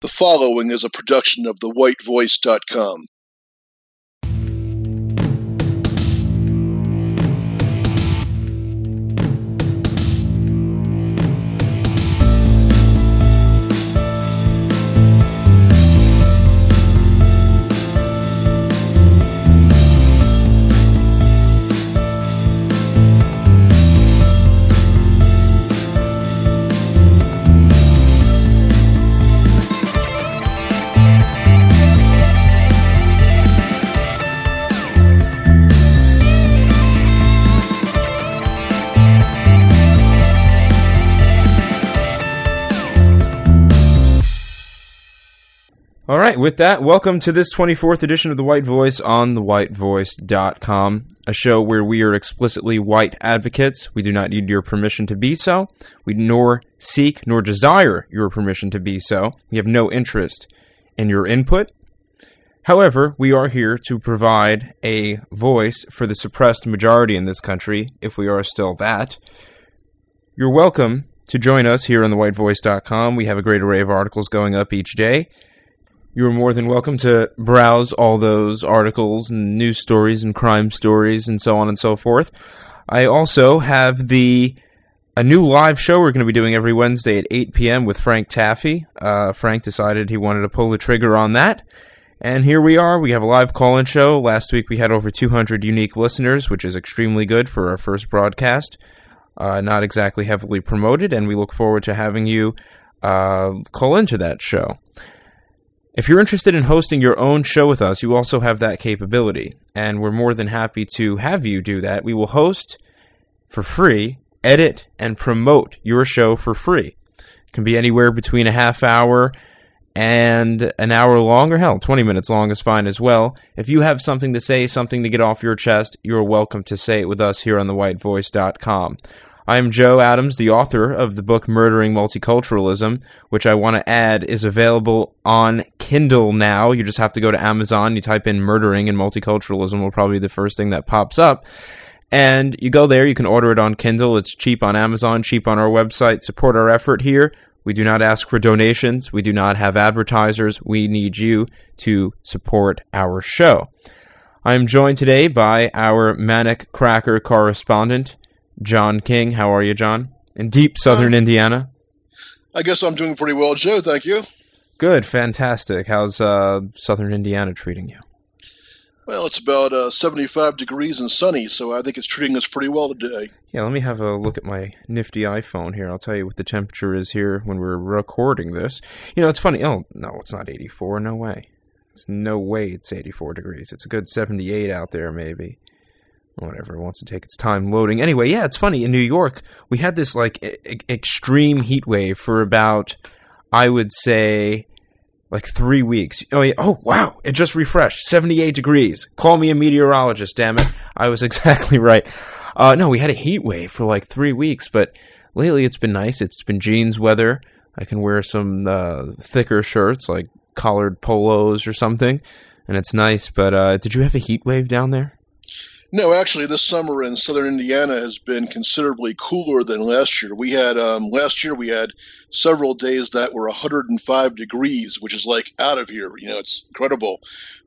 The following is a production of thewhitevoice.com. with that, welcome to this 24th edition of The White Voice on thewhitevoice.com, a show where we are explicitly white advocates. We do not need your permission to be so. We nor seek nor desire your permission to be so. We have no interest in your input. However, we are here to provide a voice for the suppressed majority in this country, if we are still that. You're welcome to join us here on thewhitevoice.com. We have a great array of articles going up each day you are more than welcome to browse all those articles and news stories and crime stories and so on and so forth. I also have the a new live show we're going to be doing every Wednesday at 8 p.m. with Frank Taffy. Uh, Frank decided he wanted to pull the trigger on that. And here we are. We have a live call-in show. Last week we had over 200 unique listeners, which is extremely good for our first broadcast. Uh, not exactly heavily promoted, and we look forward to having you uh, call into that show. If you're interested in hosting your own show with us, you also have that capability, and we're more than happy to have you do that. We will host for free, edit, and promote your show for free. It can be anywhere between a half hour and an hour long, or hell, 20 minutes long is fine as well. If you have something to say, something to get off your chest, you're welcome to say it with us here on thewhitevoice.com. I am Joe Adams, the author of the book Murdering Multiculturalism, which I want to add is available on Kindle now. You just have to go to Amazon, you type in murdering and multiculturalism will probably be the first thing that pops up. And you go there, you can order it on Kindle. It's cheap on Amazon, cheap on our website. Support our effort here. We do not ask for donations. We do not have advertisers. We need you to support our show. I am joined today by our Manic Cracker correspondent, John King. How are you, John? In deep southern uh, Indiana? I guess I'm doing pretty well, Joe. Thank you. Good, fantastic. How's uh, southern Indiana treating you? Well, it's about uh, 75 degrees and sunny, so I think it's treating us pretty well today. Yeah, let me have a look at my nifty iPhone here. I'll tell you what the temperature is here when we're recording this. You know, it's funny. Oh, no, it's not 84. No way. It's no way it's 84 degrees. It's a good 78 out there, maybe whatever wants to take its time loading. Anyway, yeah, it's funny. In New York, we had this like extreme heat wave for about, I would say, like three weeks. Oh, yeah. oh wow, it just refreshed. 78 degrees. Call me a meteorologist, damn it. I was exactly right. Uh, no, we had a heat wave for like three weeks, but lately it's been nice. It's been jeans weather. I can wear some uh, thicker shirts like collared polos or something, and it's nice. But uh, did you have a heat wave down there? No, actually, this summer in southern Indiana has been considerably cooler than last year. We had um, last year we had several days that were 105 degrees, which is like out of here. You know, it's incredible.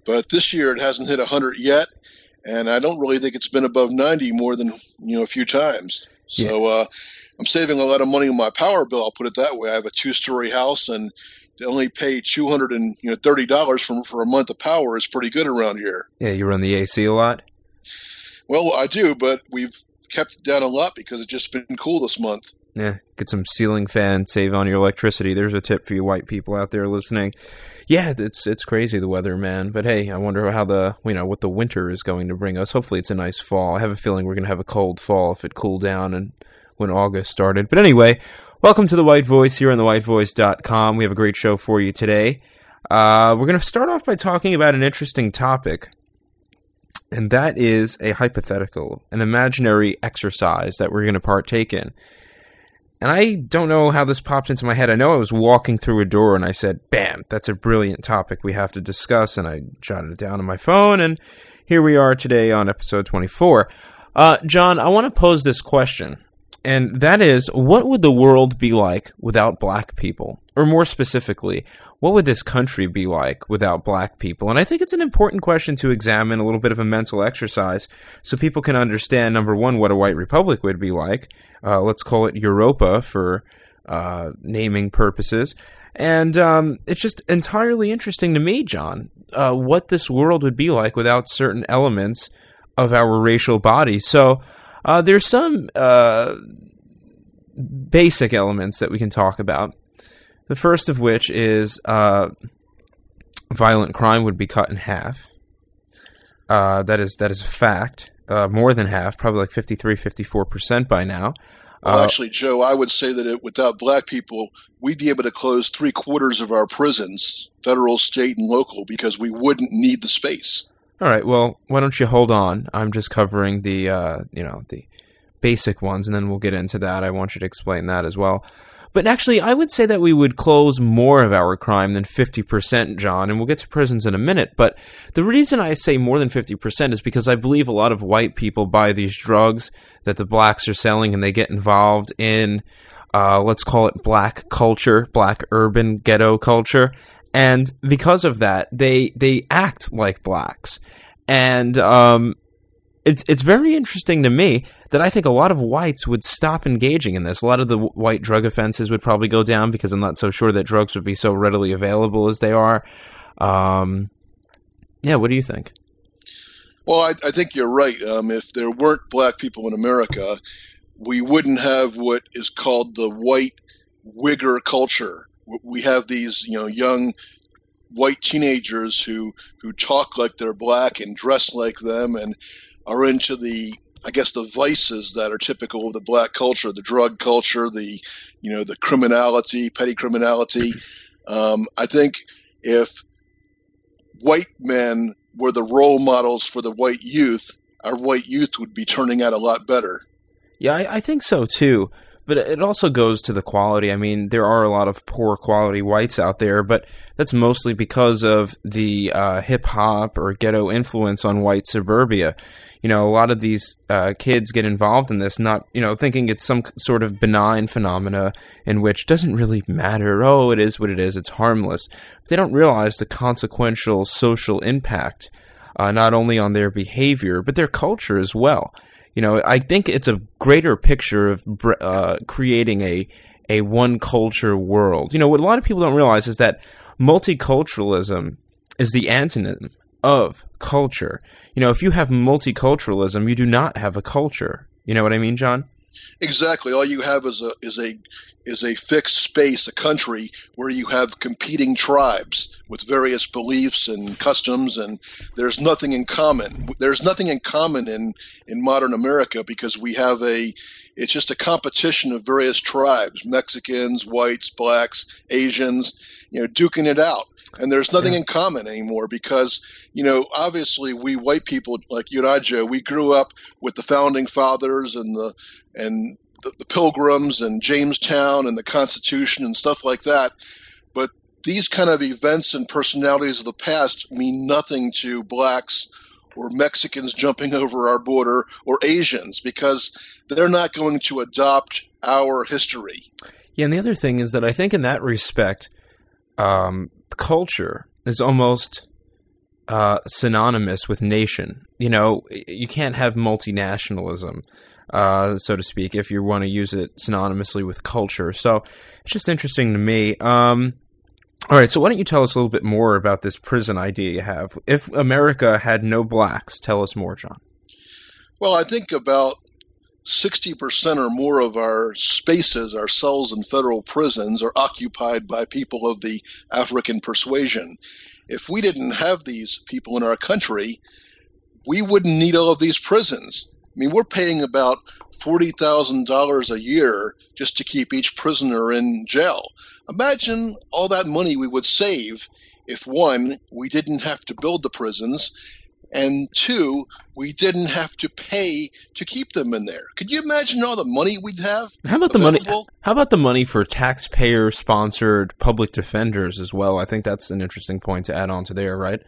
But this year it hasn't hit 100 yet, and I don't really think it's been above 90 more than you know a few times. So yeah. uh, I'm saving a lot of money on my power bill. I'll put it that way. I have a two-story house and to only pay two hundred and you know thirty dollars for for a month of power is pretty good around here. Yeah, you run the AC a lot. Well, I do, but we've kept it down a lot because it's just been cool this month. Yeah, get some ceiling fan, save on your electricity. There's a tip for you white people out there listening. Yeah, it's it's crazy the weather, man. But hey, I wonder how the you know what the winter is going to bring us. Hopefully, it's a nice fall. I have a feeling we're going to have a cold fall if it cooled down and when August started. But anyway, welcome to the White Voice here on the thewhitevoice.com. We have a great show for you today. Uh, we're going to start off by talking about an interesting topic and that is a hypothetical, an imaginary exercise that we're going to partake in. And I don't know how this popped into my head. I know I was walking through a door and I said, bam, that's a brilliant topic we have to discuss. And I jotted it down on my phone. And here we are today on episode 24. Uh, John, I want to pose this question. and that is what would the world be like without black people? Or more specifically, what would this country be like without black people? And I think it's an important question to examine, a little bit of a mental exercise, so people can understand, number one, what a white republic would be like. Uh, let's call it Europa for uh, naming purposes. And um, it's just entirely interesting to me, John, uh, what this world would be like without certain elements of our racial body. So uh, there's some uh, basic elements that we can talk about. The first of which is uh, violent crime would be cut in half. Uh, that is that is a fact. Uh, more than half, probably like 53, 54% by now. Well, actually, Joe, I would say that it, without black people, we'd be able to close three quarters of our prisons, federal, state, and local, because we wouldn't need the space. All right. Well, why don't you hold on? I'm just covering the, uh, you know, the basic ones, and then we'll get into that. I want you to explain that as well. But actually, I would say that we would close more of our crime than 50%, John, and we'll get to prisons in a minute. But the reason I say more than 50% is because I believe a lot of white people buy these drugs that the blacks are selling and they get involved in, uh, let's call it black culture, black urban ghetto culture. And because of that, they, they act like blacks. And, um, it's it's very interesting to me that I think a lot of whites would stop engaging in this. A lot of the white drug offenses would probably go down because I'm not so sure that drugs would be so readily available as they are. Um, yeah, what do you think? Well, I, I think you're right. Um, if there weren't black people in America, we wouldn't have what is called the white wigger culture. We have these, you know, young white teenagers who who talk like they're black and dress like them and are into the I guess the vices that are typical of the black culture, the drug culture, the you know the criminality, petty criminality. Um, I think if white men were the role models for the white youth, our white youth would be turning out a lot better. Yeah, I, I think so too. But it also goes to the quality. I mean, there are a lot of poor quality whites out there, but that's mostly because of the uh, hip hop or ghetto influence on white suburbia you know, a lot of these uh, kids get involved in this, not, you know, thinking it's some sort of benign phenomena in which doesn't really matter. Oh, it is what it is. It's harmless. But they don't realize the consequential social impact, uh, not only on their behavior, but their culture as well. You know, I think it's a greater picture of uh, creating a a one culture world. You know, what a lot of people don't realize is that multiculturalism is the antonym of culture. You know, if you have multiculturalism, you do not have a culture. You know what I mean, John? Exactly. All you have is a is a is a fixed space, a country where you have competing tribes with various beliefs and customs, and there's nothing in common. There's nothing in common in in modern America because we have a it's just a competition of various tribes: Mexicans, whites, blacks, Asians, you know, duking it out and there's nothing yeah. in common anymore because you know obviously we white people like you and I, Joe, we grew up with the founding fathers and the and the, the Pilgrims and Jamestown and the Constitution and stuff like that, but these kind of events and personalities of the past mean nothing to blacks or Mexicans jumping over our border or Asians because they're not going to adopt our history. Yeah, and the other thing is that I think in that respect, um, culture is almost uh, synonymous with nation. You know, you can't have multinationalism, uh, so to speak, if you want to use it synonymously with culture. So it's just interesting to me. Um, all right, so why don't you tell us a little bit more about this prison idea you have? If America had no blacks, tell us more, John. Well, I think about 60% or more of our spaces, our cells in federal prisons, are occupied by people of the African persuasion. If we didn't have these people in our country, we wouldn't need all of these prisons. I mean, we're paying about $40,000 a year just to keep each prisoner in jail. Imagine all that money we would save if one, we didn't have to build the prisons, and two, we didn't have to pay to keep them in there. Could you imagine all the money we'd have? How about available? the money? How about the money for taxpayer-sponsored public defenders as well? I think that's an interesting point to add on to there, right?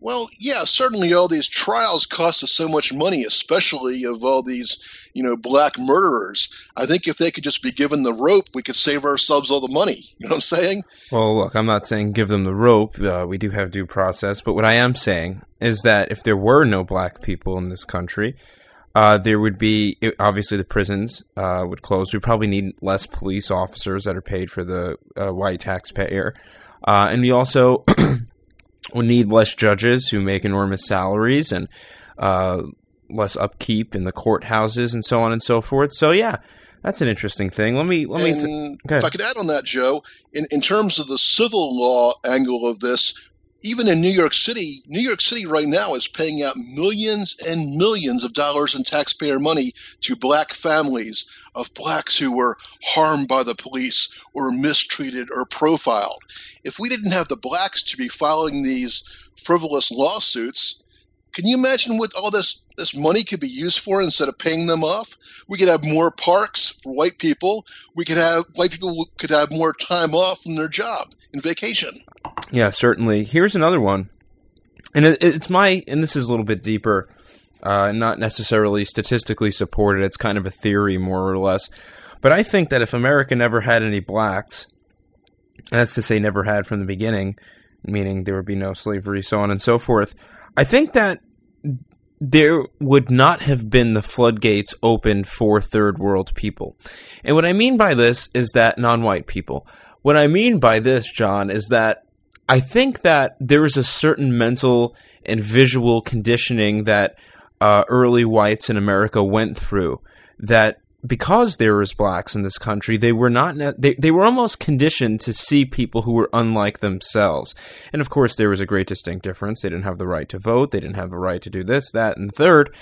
Well, yeah, certainly all these trials cost us so much money, especially of all these, you know, black murderers. I think if they could just be given the rope, we could save ourselves all the money. You know what I'm saying? Well, look, I'm not saying give them the rope. Uh, we do have due process. But what I am saying is that if there were no black people in this country, uh, there would be, obviously the prisons uh, would close. We probably need less police officers that are paid for the uh, white taxpayer. Uh, and we also would need less judges who make enormous salaries and uh, less upkeep in the courthouses and so on and so forth. So yeah, that's an interesting thing. Let me let and me. Th- if I could add on that, Joe, in in terms of the civil law angle of this, even in New York City, New York City right now is paying out millions and millions of dollars in taxpayer money to black families of blacks who were harmed by the police or mistreated or profiled. If we didn't have the blacks to be filing these frivolous lawsuits, can you imagine what all this this money could be used for instead of paying them off? We could have more parks for white people. We could have white people could have more time off from their job and vacation. Yeah, certainly. Here's another one, and it, it's my and this is a little bit deeper uh, not necessarily statistically supported. It's kind of a theory, more or less. But I think that if America never had any blacks, that's to say, never had from the beginning, meaning there would be no slavery, so on and so forth, I think that there would not have been the floodgates opened for third world people. And what I mean by this is that non-white people. What I mean by this, John, is that I think that there is a certain mental and visual conditioning that – uh, early whites in America went through that because there was blacks in this country, they were not they they were almost conditioned to see people who were unlike themselves. And of course, there was a great distinct difference. They didn't have the right to vote. They didn't have the right to do this, that, and third.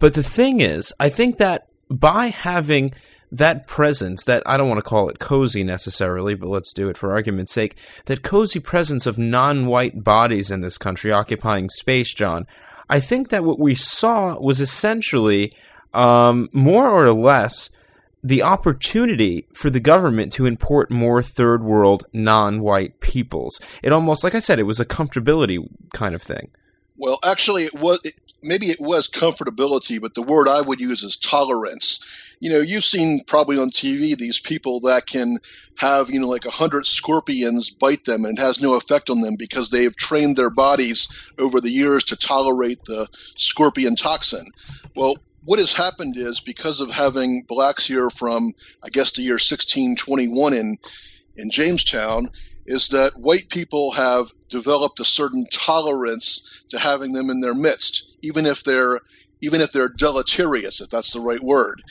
But the thing is, I think that by having that presence, that I don't want to call it cozy necessarily, but let's do it for argument's sake, that cozy presence of non-white bodies in this country occupying space, John, I think that what we saw was essentially um, more or less the opportunity for the government to import more third world non-white peoples. It almost, like I said, it was a comfortability kind of thing. Well, actually, it was. It, maybe it was comfortability, but the word I would use is tolerance. You know, you've seen probably on TV these people that can have you know like a hundred scorpions bite them and it has no effect on them because they've trained their bodies over the years to tolerate the scorpion toxin. Well, what has happened is because of having blacks here from I guess the year 1621 in in Jamestown is that white people have developed a certain tolerance to having them in their midst, even if they're even if they're deleterious, if that's the right word.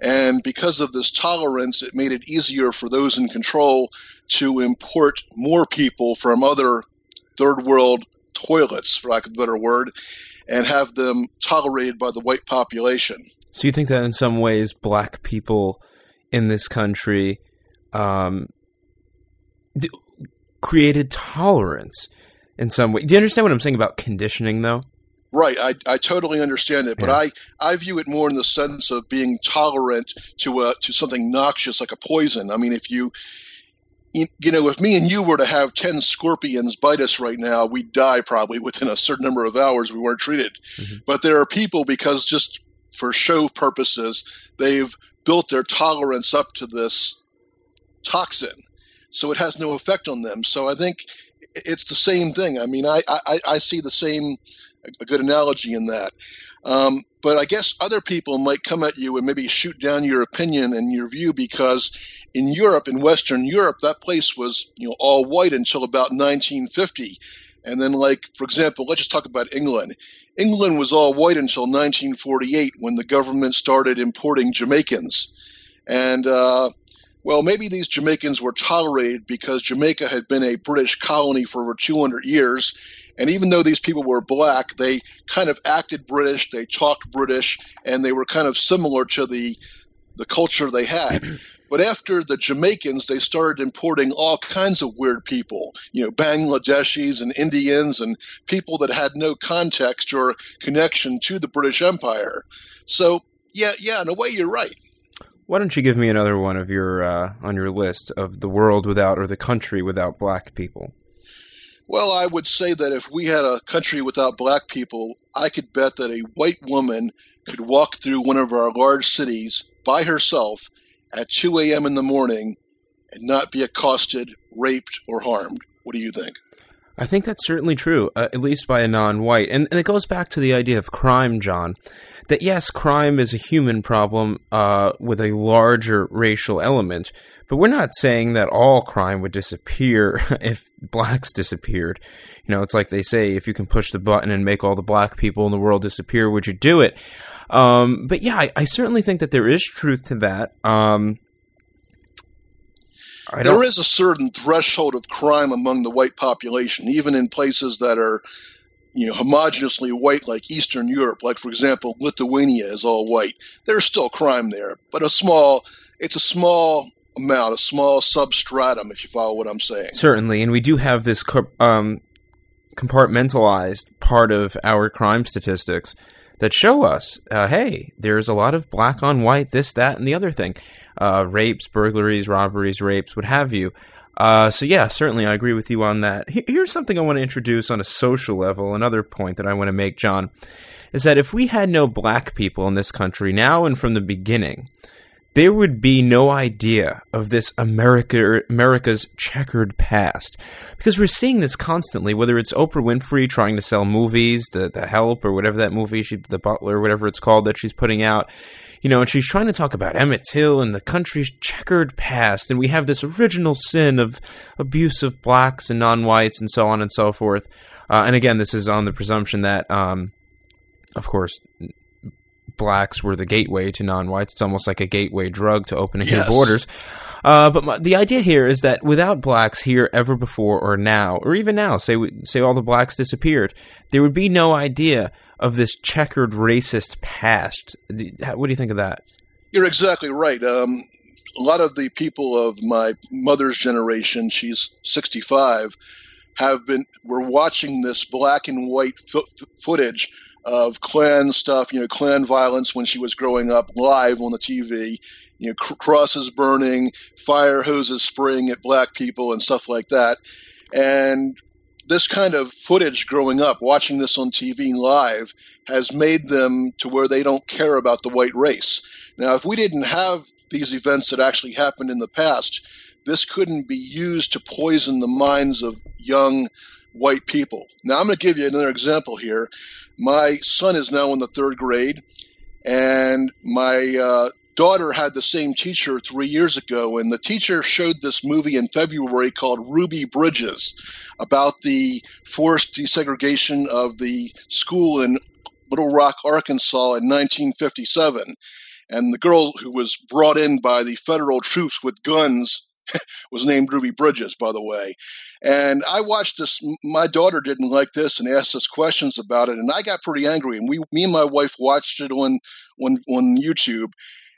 And because of this tolerance, it made it easier for those in control to import more people from other third world toilets, for lack of a better word, and have them tolerated by the white population. So you think that in some ways black people in this country um, created tolerance in some way. Do you understand what I'm saying about conditioning, though? Right, I, I totally understand it, but yeah. I, I view it more in the sense of being tolerant to a, to something noxious like a poison. I mean, if you you know, if me and you were to have 10 scorpions bite us right now, we'd die probably within a certain number of hours we weren't treated. Mm-hmm. But there are people, because just for show purposes, they've built their tolerance up to this toxin. So it has no effect on them. So I think it's the same thing. I mean, I, I, I see the same a good analogy in that. Um, but I guess other people might come at you and maybe shoot down your opinion and your view because in Europe, in Western Europe, that place was you know all white until about 1950, and then like for example, let's just talk about England. England was all white until 1948 when the government started importing Jamaicans, and uh, well, maybe these Jamaicans were tolerated because Jamaica had been a British colony for over 200 years, and even though these people were black, they kind of acted British, they talked British, and they were kind of similar to the the culture they had. But after the Jamaicans, they started importing all kinds of weird people, you know, Bangladeshis and Indians and people that had no context or connection to the British Empire. So, yeah, yeah, in a way, you're right. Why don't you give me another one of your uh, on your list of the world without or the country without black people? Well, I would say that if we had a country without black people, I could bet that a white woman could walk through one of our large cities by herself at 2 a.m. in the morning and not be accosted, raped, or harmed. What do you think? I think that's certainly true, uh, at least by a non-white. And, and, it goes back to the idea of crime, John. That yes, crime is a human problem uh, with a larger racial element, but we're not saying that all crime would disappear if blacks disappeared. You know, it's like they say, if you can push the button and make all the black people in the world disappear, would you do it? Um, but yeah, I, I, certainly think that there is truth to that. Um, there is a certain threshold of crime among the white population, even in places that are, you know, homogeneously white, like Eastern Europe. Like, for example, Lithuania is all white. There's still crime there, but a small. It's a small amount, a small substratum, if you follow what I'm saying. Certainly, and we do have this um, compartmentalized part of our crime statistics that show us, uh, hey, there's a lot of black on white, this, that, and the other thing. Uh, rapes, burglaries, robberies, rapes, what have you. Uh, so yeah, certainly I agree with you on that. Here's something I want to introduce on a social level. Another point that I want to make, John, is that if we had no black people in this country now and from the beginning, there would be no idea of this America, America's checkered past. Because we're seeing this constantly, whether it's Oprah Winfrey trying to sell movies, the, the Help, or whatever that movie, she, The Butler, whatever it's called that she's putting out, you know, and she's trying to talk about Emmett Till and the country's checkered past, and we have this original sin of abuse of blacks and non-whites and so on and so forth. Uh, and again, this is on the presumption that, um, of course, blacks were the gateway to non-whites. It's almost like a gateway drug to opening yes. borders. Uh, but my, the idea here is that without blacks here ever before or now, or even now, say we, say all the blacks disappeared, there would be no idea of this checkered racist past. What do you think of that? You're exactly right. Um, a lot of the people of my mother's generation, she's 65, have been were watching this black and white footage of Klan stuff, you know, Klan violence when she was growing up live on the TV, you know, cr- crosses burning, fire hoses spraying at black people and stuff like that. And this kind of footage growing up, watching this on TV live, has made them to where they don't care about the white race. Now, if we didn't have these events that actually happened in the past, this couldn't be used to poison the minds of young white people. Now, I'm going to give you another example here. My son is now in the third grade, and my uh, daughter had the same teacher three years ago, and the teacher showed this movie in February called Ruby Bridges about the forced desegregation of the school in Little Rock, Arkansas in 1957. And the girl who was brought in by the federal troops with guns was named Ruby Bridges, by the way. And I watched this. My daughter didn't like this and asked us questions about it, and I got pretty angry. And we, me and my wife, watched it on on on YouTube.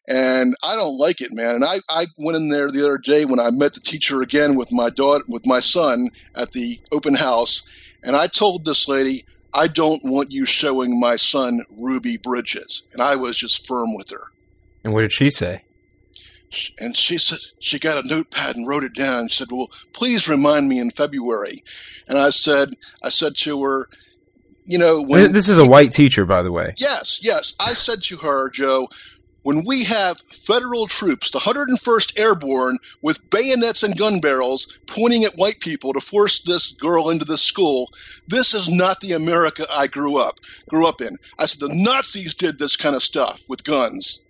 And I don't like it, man. And I, I went in there the other day when I met the teacher again with my daughter, with my son at the open house, and I told this lady, I don't want you showing my son Ruby Bridges. And I was just firm with her. And what did she say? And she said she got a notepad and wrote it down. and said, "Well, please remind me in February." And I said, I said to her, "You know, when, this is a white teacher, by the way." Yes, yes. I said to her, Joe, when we have federal troops, the 101st Airborne, with bayonets and gun barrels pointing at white people to force this girl into this school, this is not the America I grew up grew up in. I said the Nazis did this kind of stuff with guns.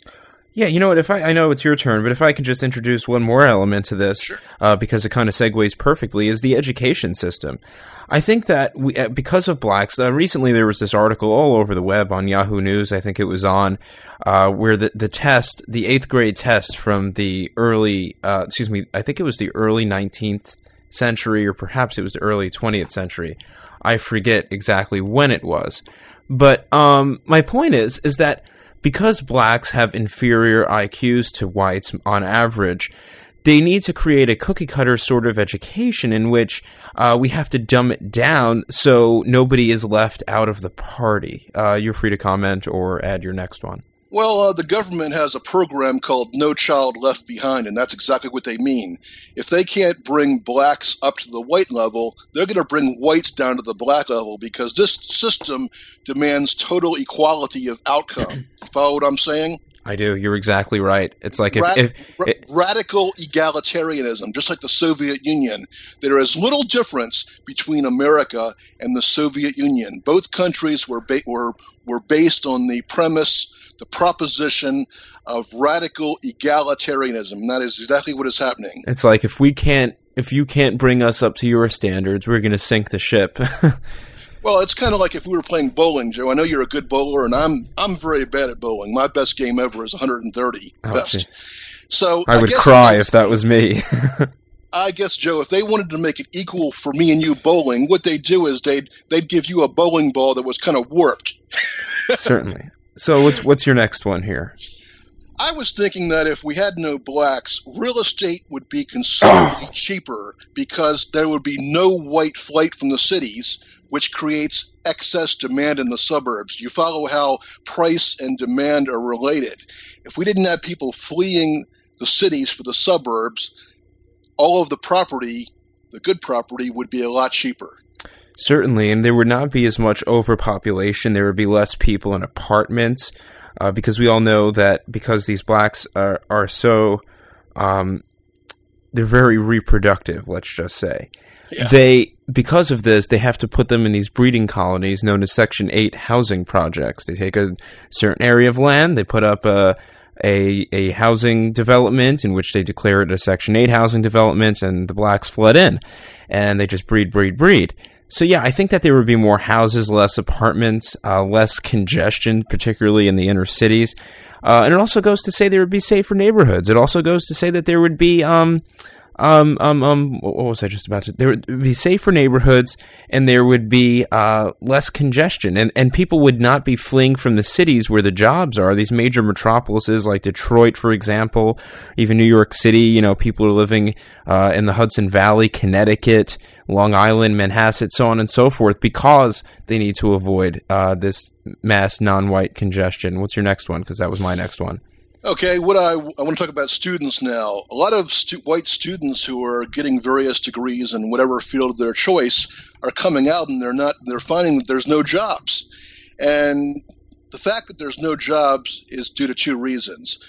Yeah, you know what? If I, I know it's your turn, but if I could just introduce one more element to this, sure. uh, because it kind of segues perfectly, is the education system. I think that we, uh, because of blacks, uh, recently there was this article all over the web on Yahoo News. I think it was on uh, where the the test, the eighth grade test from the early, uh, excuse me, I think it was the early nineteenth century, or perhaps it was the early twentieth century. I forget exactly when it was, but um, my point is, is that because blacks have inferior IQs to whites on average, they need to create a cookie cutter sort of education in which uh, we have to dumb it down so nobody is left out of the party. Uh, you're free to comment or add your next one. Well, uh, the government has a program called No Child Left Behind, and that's exactly what they mean. If they can't bring blacks up to the white level, they're going to bring whites down to the black level because this system demands total equality of outcome. Follow what I'm saying? I do. You're exactly right. It's like if, Ra- if it- radical egalitarianism, just like the Soviet Union. There is little difference between America and the Soviet Union. Both countries were ba- were were based on the premise, the proposition of radical egalitarianism. That is exactly what is happening. it's like if we can't if you can't bring us up to your standards, we're going to sink the ship. Well, it's kind of like if we were playing bowling, Joe. I know you're a good bowler, and I'm I'm very bad at bowling. My best game ever is 130 Oh, best. jeez. So I would guess cry if that was me. I guess Joe, if they wanted to make it equal for me and you bowling, what they'd do is they'd they'd give you a bowling ball that was kind of warped. Certainly. So what's what's your next one here? I was thinking that if we had no blacks, real estate would be considerably cheaper because there would be no white flight from the cities, which creates excess demand in the suburbs. You follow how price and demand are related. If we didn't have people fleeing the cities for the suburbs, all of the property, the good property, would be a lot cheaper. Certainly, and there would not be as much overpopulation. There would be less people in apartments, uh, because we all know that because these blacks are are so, um, they're very reproductive. Let's just say Yeah. they because of this they have to put them in these breeding colonies known as Section Eight housing projects. They take a certain area of land, they put up a a, a housing development in which they declare it a Section 8 housing development, and the blacks flood in. And they just breed, breed, breed. So, yeah, I think that there would be more houses, less apartments, uh, less congestion, particularly in the inner cities. Uh, and it also goes to say there would be safer neighborhoods. It also goes to say that there would be. Um, um, um, um, what was I just about to? There would be safer neighborhoods, and there would be uh, less congestion, and and people would not be fleeing from the cities where the jobs are. These major metropolises like Detroit, for example, even New York City. You know, people are living uh, in the Hudson Valley, Connecticut, Long Island, Manhasset, so on and so forth, because they need to avoid uh, this mass non-white congestion. What's your next one? Because that was my next one. Okay, what I, I want to talk about students now. A lot of stu- white students who are getting various degrees in whatever field of their choice are coming out and they're not they're finding that there's no jobs. And the fact that there's no jobs is due to two reasons.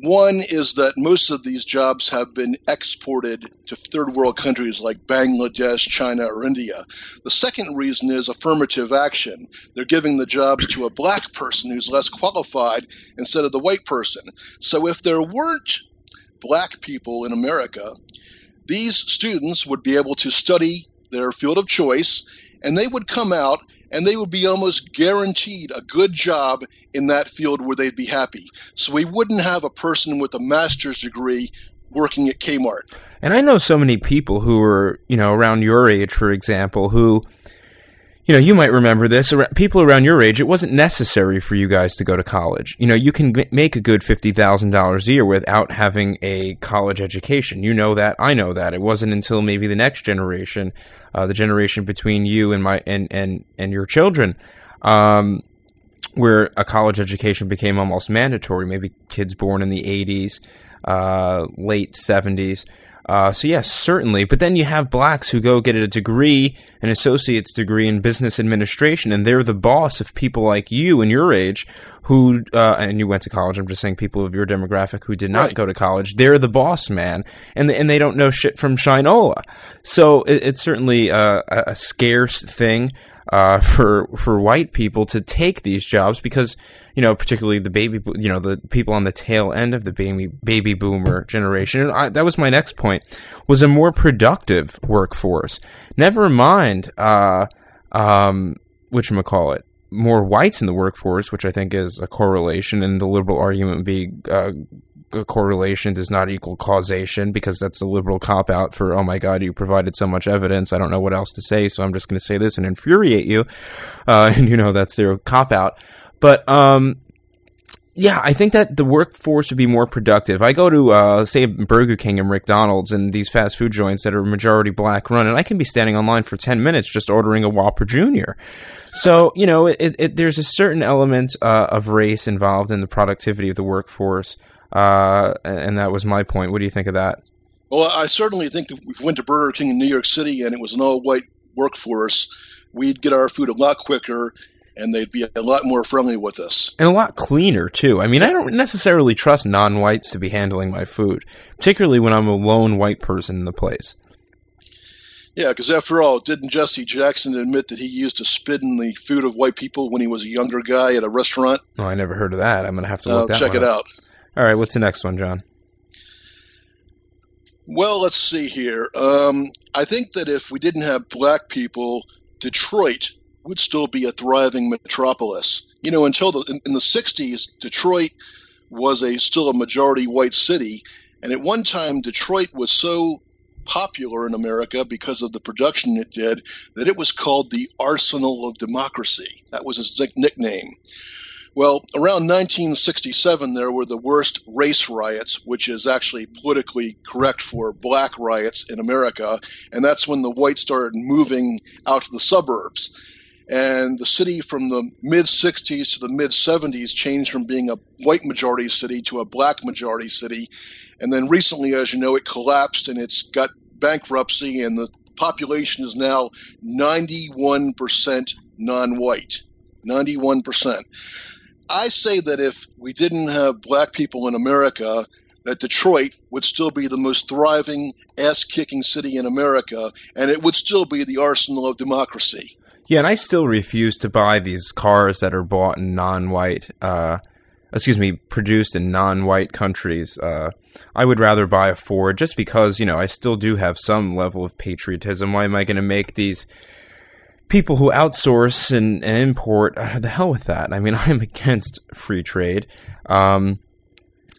One is that most of these jobs have been exported to third world countries like Bangladesh, China, or India. The second reason is affirmative action. They're giving the jobs to a black person who's less qualified instead of the white person. So if there weren't black people in America, these students would be able to study their field of choice and they would come out and they would be almost guaranteed a good job in that field where they'd be happy. So we wouldn't have a person with a master's degree working at Kmart. And I know so many people who are, you know, around your age, for example, who, you know, you might remember this. People around your age, it wasn't necessary for you guys to go to college. You know, you can make a good $50,000 a year without having a college education. You know that. I know that. It wasn't until maybe the next generation, uh, the generation between you and my, and, and, and your children, um, where a college education became almost mandatory. Maybe kids born in the 80s, uh, late 70s. Uh, so yes, certainly. But then you have blacks who go get a degree, an associate's degree in business administration, and they're the boss of people like you and your age, who uh, and you went to college. I'm just saying people of your demographic who did not Right. go to college. They're the boss man, and and they don't know shit from Shinola. So it, it's certainly uh, a, a scarce thing uh, for for white people to take these jobs because you know particularly the baby you know the people on the tail end of the baby baby boomer generation. I, that was my next point was a more productive workforce. Never mind uh um which call it more whites in the workforce which I think is a correlation and the liberal argument would be uh, a correlation does not equal causation because that's a liberal cop out for oh my god you provided so much evidence I don't know what else to say so I'm just going to say this and infuriate you. Uh, and you know that's their cop out but um Yeah, I think that the workforce would be more productive. I go to, uh, say, Burger King and McDonald's and these fast food joints that are majority black run, and I can be standing online for 10 minutes just ordering a Whopper Jr. So, you know, it, it, there's a certain element uh, of race involved in the productivity of the workforce, uh, and that was my point. What do you think of that? Well, I certainly think that we went to Burger King in New York City and it was an all white workforce, we'd get our food a lot quicker and they'd be a lot more friendly with us. And a lot cleaner, too. I mean, yes. I don't necessarily trust non whites to be handling my food, particularly when I'm a lone white person in the place. Yeah, because after all, didn't Jesse Jackson admit that he used to spit in the food of white people when he was a younger guy at a restaurant? Oh, I never heard of that. I'm going to have to look uh, check it up. out. All right, what's the next one, John? Well, let's see here. Um, I think that if we didn't have black people, Detroit would still be a thriving metropolis. You know, until the, in, in the 60s, Detroit was a still a majority white city. And at one time, Detroit was so popular in America because of the production it did that it was called the Arsenal of Democracy. That was its nickname. Well, around 1967, there were the worst race riots, which is actually politically correct for black riots in America. And that's when the whites started moving out to the suburbs. And the city from the mid 60s to the mid 70s changed from being a white majority city to a black majority city. And then recently, as you know, it collapsed and it's got bankruptcy, and the population is now 91% non white. 91%. I say that if we didn't have black people in America, that Detroit would still be the most thriving, ass kicking city in America, and it would still be the arsenal of democracy. Yeah, and I still refuse to buy these cars that are bought in non white, uh, excuse me, produced in non white countries. Uh, I would rather buy a Ford just because, you know, I still do have some level of patriotism. Why am I going to make these people who outsource and, and import, uh, the hell with that. I mean, I'm against free trade. Um,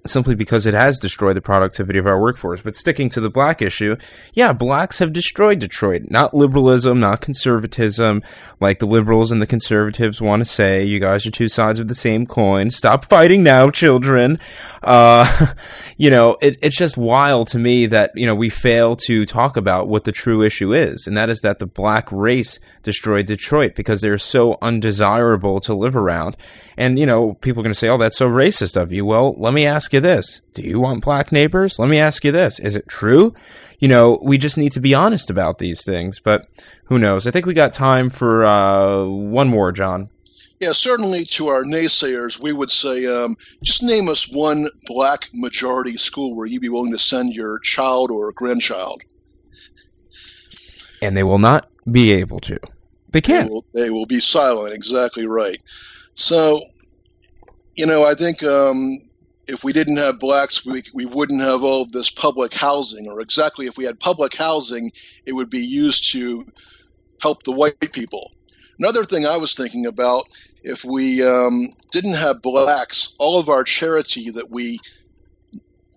simply because it has destroyed the productivity of our workforce. But sticking to the black issue, yeah, blacks have destroyed Detroit. Not liberalism, not conservatism, like the liberals and the conservatives want to say. You guys are two sides of the same coin. Stop fighting now, children. Uh, you know, it, it's just wild to me that, you know, we fail to talk about what the true issue is, and that is that the black race destroyed Detroit because they're so undesirable to live around. And, you know, people are going to say, oh, that's so racist of you. Well, let me ask you this. Do you want black neighbors? Let me ask you this. Is it true? You know, we just need to be honest about these things, but who knows? I think we got time for uh, one more, John. Yeah, certainly to our naysayers, we would say um, just name us one black majority school where you'd be willing to send your child or grandchild. And they will not be able to. They can't. They will, they will be silent, exactly right. So, you know, I think um, if we didn't have blacks, we, we wouldn't have all this public housing, or exactly if we had public housing, it would be used to help the white people. Another thing I was thinking about if we um, didn't have blacks, all of our charity that we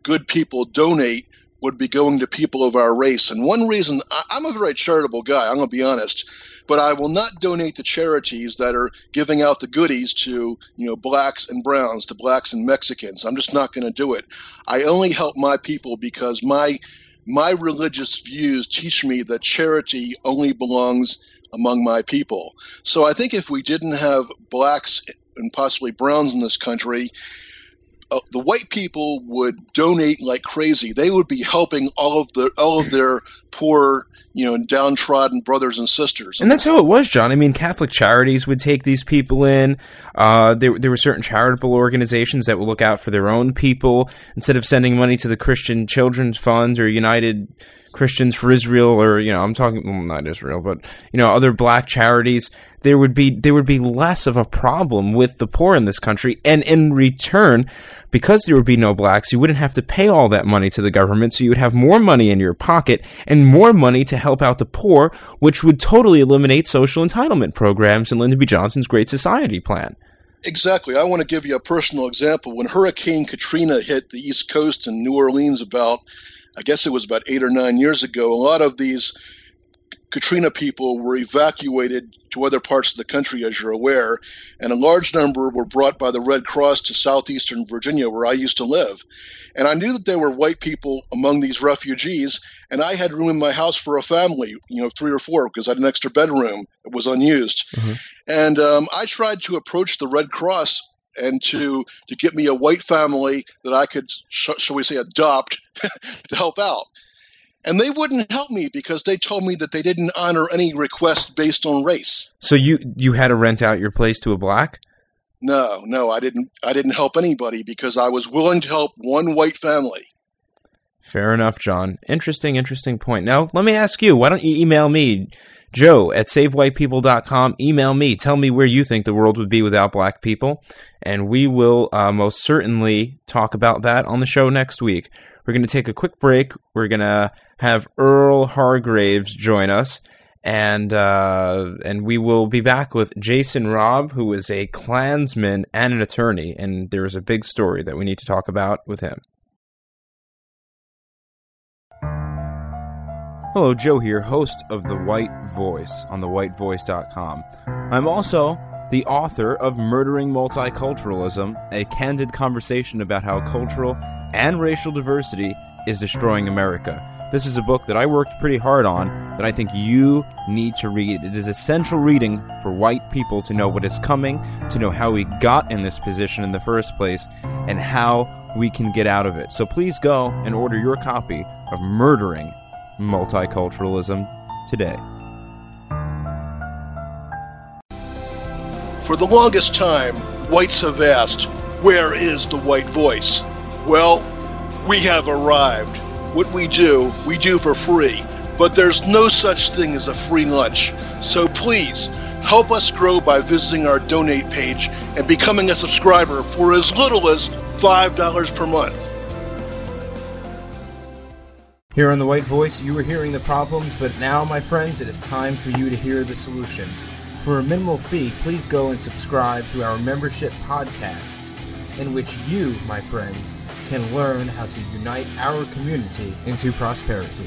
good people donate would be going to people of our race. And one reason I, I'm a very charitable guy, I'm going to be honest but I will not donate to charities that are giving out the goodies to you know blacks and browns, to blacks and Mexicans. I'm just not going to do it. I only help my people because my my religious views teach me that charity only belongs among my people. So I think if we didn't have blacks and possibly browns in this country, uh, the white people would donate like crazy. They would be helping all of the all of their poor you know, downtrodden brothers and sisters. And that's how it was, John. I mean, Catholic Charities would take these people in. Uh, there, there were certain charitable organizations that would look out for their own people instead of sending money to the Christian Children's Funds or United Christians for Israel, or you know, I'm talking well, not Israel, but you know, other black charities, there would be there would be less of a problem with the poor in this country, and in return, because there would be no blacks, you wouldn't have to pay all that money to the government, so you would have more money in your pocket and more money to help out the poor, which would totally eliminate social entitlement programs in Lyndon B. Johnson's Great Society plan. Exactly. I want to give you a personal example. When Hurricane Katrina hit the East Coast and New Orleans about I guess it was about eight or nine years ago, a lot of these Katrina people were evacuated to other parts of the country, as you're aware, and a large number were brought by the Red Cross to southeastern Virginia, where I used to live. And I knew that there were white people among these refugees, and I had room in my house for a family, you know, three or four, because I had an extra bedroom that was unused. Mm-hmm. And um, I tried to approach the Red Cross and to to get me a white family that I could, shall we say, adopt to help out. And they wouldn't help me because they told me that they didn't honor any request based on race. So you you had to rent out your place to a black? No, no, I didn't. I didn't help anybody because I was willing to help one white family. Fair enough, John. Interesting, interesting point. Now, let me ask you, why don't you email me, Joe at SaveWhitePeople.com. Email me. Tell me where you think the world would be without black people, and we will uh, most certainly talk about that on the show next week. We're going to take a quick break. We're going to have Earl Hargraves join us, and uh, and we will be back with Jason Robb, who is a Klansman and an attorney, and there is a big story that we need to talk about with him. Hello, Joe here, host of The White Voice on thewhitevoice.com. I'm also the author of Murdering Multiculturalism, a candid conversation about how cultural and racial diversity is destroying America. This is a book that I worked pretty hard on that I think you need to read. It is essential reading for white people to know what is coming, to know how we got in this position in the first place, and how we can get out of it. So please go and order your copy of Murdering multiculturalism today. For the longest time, whites have asked, Where is the white voice? Well, we have arrived. What we do, we do for free. But there's no such thing as a free lunch. So please, help us grow by visiting our donate page and becoming a subscriber for as little as $5 per month. Here on The White Voice, you were hearing the problems, but now, my friends, it is time for you to hear the solutions. For a minimal fee, please go and subscribe to our membership podcasts, in which you, my friends, can learn how to unite our community into prosperity.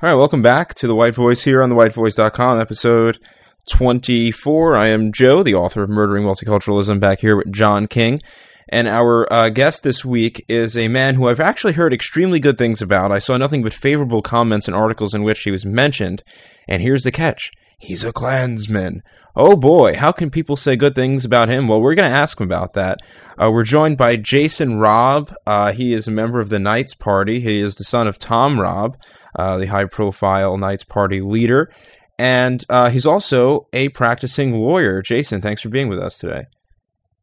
All right, welcome back to The White Voice here on thewhitevoice.com, episode 24. I am Joe, the author of Murdering Multiculturalism, back here with John King. And our uh, guest this week is a man who I've actually heard extremely good things about. I saw nothing but favorable comments and articles in which he was mentioned. And here's the catch. He's a Klansman. Oh boy, how can people say good things about him? Well, we're going to ask him about that. Uh, we're joined by Jason Robb. Uh, he is a member of the Knights Party. He is the son of Tom Robb the high profile Knights Party leader. And uh, he's also a practicing lawyer. Jason, thanks for being with us today.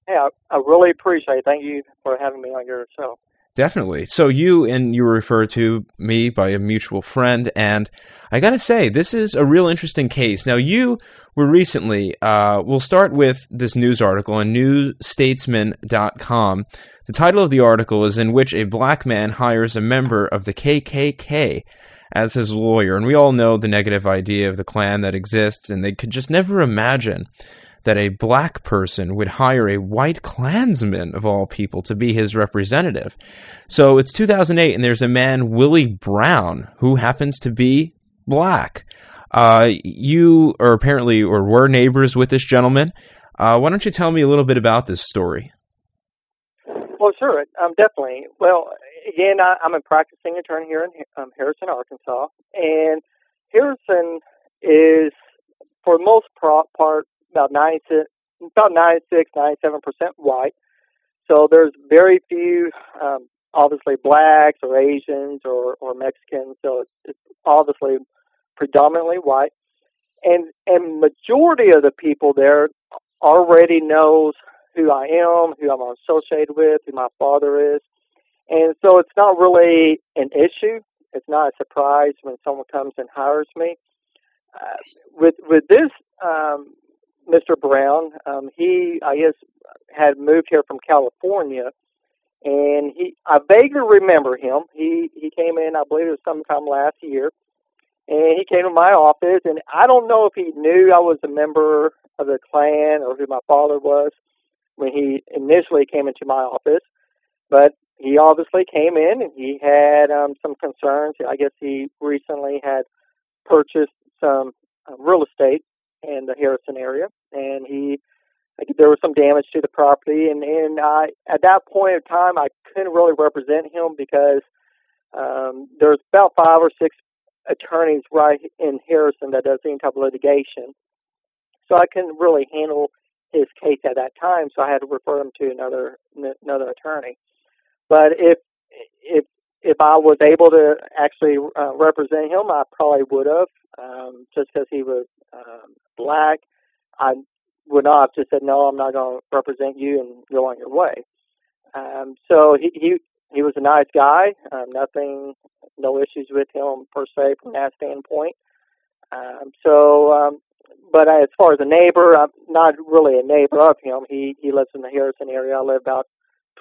Yeah, I really appreciate it. Thank you for having me on your show. Definitely. So you and you were referred to me by a mutual friend, and I got to say, this is a real interesting case. Now, you were recently, uh, we'll start with this news article on newstatesman.com. The title of the article is In Which a Black Man Hires a Member of the KKK as his lawyer. And we all know the negative idea of the Klan that exists, and they could just never imagine that a black person would hire a white Klansman, of all people, to be his representative. So it's 2008, and there's a man, Willie Brown, who happens to be black. Uh, you are apparently, or were neighbors with this gentleman. Uh, why don't you tell me a little bit about this story? Well, sure, um, definitely. Well, again, I, am a practicing attorney here in um, Harrison, Arkansas, and Harrison is, for the most part, about 96, about 96, 97 percent white. So there's very few, um, obviously blacks or Asians or, or Mexicans. So it's, it's obviously predominantly white, and and majority of the people there already knows who I am, who I'm associated with, who my father is. And so it's not really an issue. It's not a surprise when someone comes and hires me. Uh, with with this um, Mr. Brown. Um, he, I guess, had moved here from California, and he, I vaguely remember him. He he came in, I believe it was sometime last year, and he came to my office, and I don't know if he knew I was a member of the Klan or who my father was when he initially came into my office, but he obviously came in and he had um, some concerns. I guess he recently had purchased some um, real estate in the Harrison area, and he there was some damage to the property. And and I at that point in time, I couldn't really represent him because um, there's about five or six attorneys right in Harrison that does any type of litigation, so I couldn't really handle his case at that time. So I had to refer him to another another attorney. But if if if I was able to actually uh, represent him, I probably would have. Um, just because he was um, black, I would not have just said no. I'm not going to represent you and go on your way. Um, so he, he he was a nice guy. Um, nothing, no issues with him per se from that standpoint. Um, so, um, but as far as a neighbor, I'm not really a neighbor of him. He he lives in the Harrison area. I live about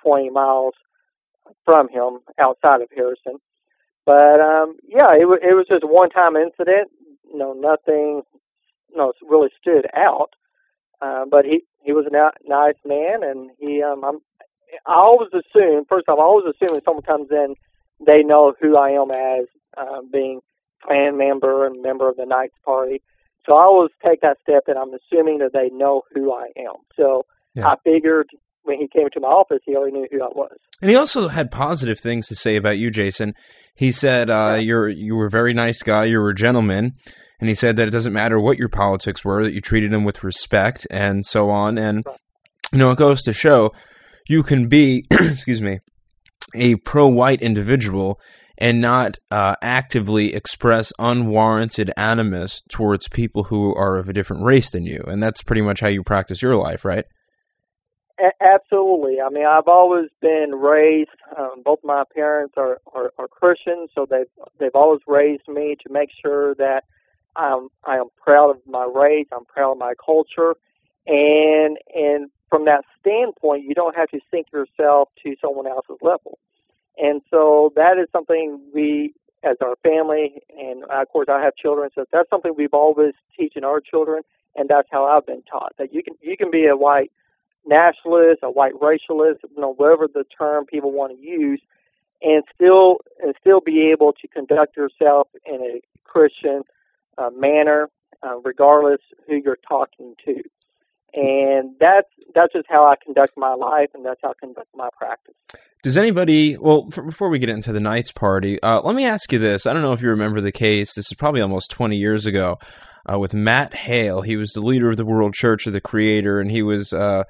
20 miles from him outside of Harrison. But um, yeah, it was it was just a one time incident. You know, nothing, you know, really stood out. Uh, but he he was a nice man, and he um, I'm I always assume first off, I always assume when someone comes in, they know who I am as uh, being Klan member and member of the Knights Party. So I always take that step, and I'm assuming that they know who I am. So yeah. I figured when he came to my office, he already knew who I was. And he also had positive things to say about you, Jason. He said uh, yeah. you're you were a very nice guy, you were a gentleman, and he said that it doesn't matter what your politics were, that you treated him with respect and so on. And right. you know, it goes to show you can be, excuse me, a pro-white individual and not uh, actively express unwarranted animus towards people who are of a different race than you. And that's pretty much how you practice your life, right? A- absolutely. I mean, I've always been raised. Um, both my parents are, are are Christians, so they've they've always raised me to make sure that I'm I am proud of my race. I'm proud of my culture, and and from that standpoint, you don't have to sink yourself to someone else's level. And so that is something we, as our family, and of course I have children, so that's something we've always teaching our children, and that's how I've been taught that you can you can be a white nationalist, a white racialist, you know, whatever the term people want to use, and still and still be able to conduct yourself in a Christian uh, manner, uh, regardless who you're talking to. And that's that's just how I conduct my life, and that's how I conduct my practice. Does anybody? Well, for, before we get into the Knights Party, uh, let me ask you this. I don't know if you remember the case. This is probably almost 20 years ago. Uh, with Matt Hale, he was the leader of the World Church of the Creator, and he was uh,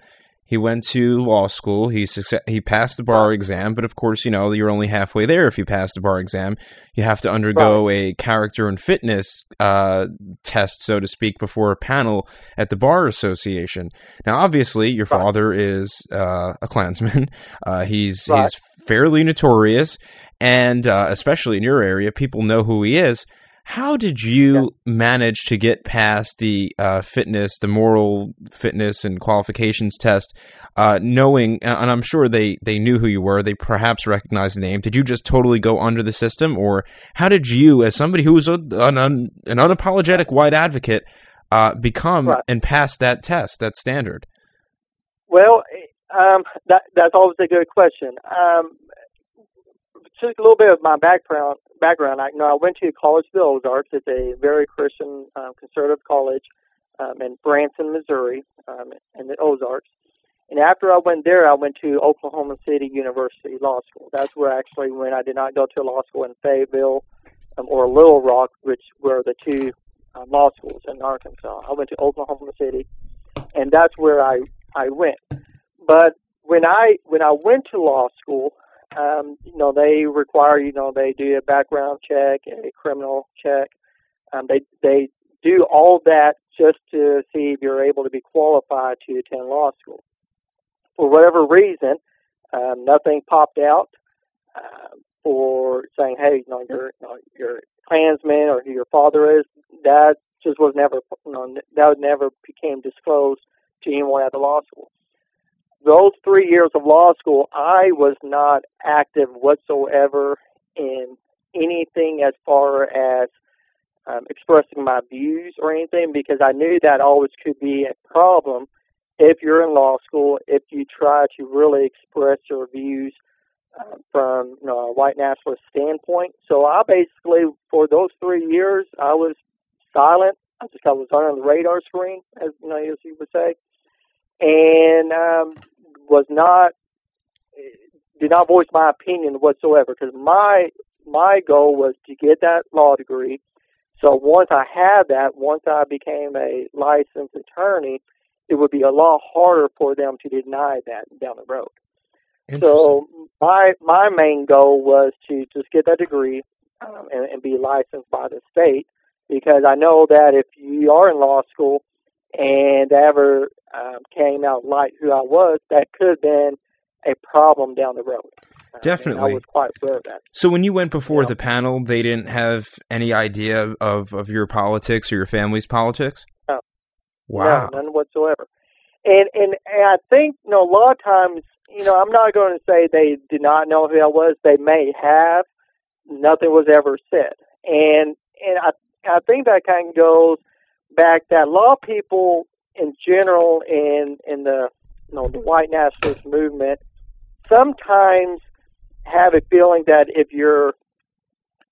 he went to law school. He he passed the bar exam, but of course, you know, you're only halfway there if you pass the bar exam. You have to undergo right. a character and fitness uh, test, so to speak, before a panel at the Bar Association. Now, obviously, your right. father is uh, a Klansman. Uh, he's right. he's fairly notorious, and uh, especially in your area, people know who he is. How did you yeah. manage to get past the uh, fitness, the moral fitness and qualifications test, uh, knowing, and I'm sure they, they knew who you were, they perhaps recognized the name. Did you just totally go under the system, or how did you, as somebody who was a, an, an unapologetic white advocate, uh, become right. and pass that test, that standard? Well, um, that, that's always a good question. Um, just a little bit of my background. Background. I you know I went to College of the Ozarks. It's a very Christian um, conservative college um, in Branson, Missouri, um, in the Ozarks. And after I went there, I went to Oklahoma City University Law School. That's where I actually went. I did not go to law school in Fayetteville um, or Little Rock, which were the two um, law schools in Arkansas. I went to Oklahoma City, and that's where I I went. But when I when I went to law school, um, you know, they require, you know, they do a background check, a criminal check. Um, they they do all that just to see if you're able to be qualified to attend law school. For whatever reason, um, nothing popped out uh, for saying, "Hey, you know, you're you know, you're Klansman or who your father is, that just was never, you know, that never became disclosed to anyone at the law school. Those three years of law school, I was not active whatsoever in anything as far as um, expressing my views or anything because I knew that always could be a problem if you're in law school if you try to really express your views uh, from you know, a white nationalist standpoint. So I basically, for those three years, I was silent. I just kind of was on the radar screen, as you know, as you would say, and um, was not did not voice my opinion whatsoever because my my goal was to get that law degree. So once I had that, once I became a licensed attorney, it would be a lot harder for them to deny that down the road. So my my main goal was to just get that degree um, and, and be licensed by the state because I know that if you are in law school and ever um, came out light who I was, that could have been a problem down the road. Definitely. I was quite aware of that. So when you went before yeah. the panel, they didn't have any idea of, of your politics or your family's politics? No. Wow. No, none whatsoever. And, and and I think you know a lot of times you know I'm not going to say they did not know who I was. They may have. Nothing was ever said. And and I I think that kind of goes back that of people in general in in the you know the white nationalist movement sometimes have a feeling that if you're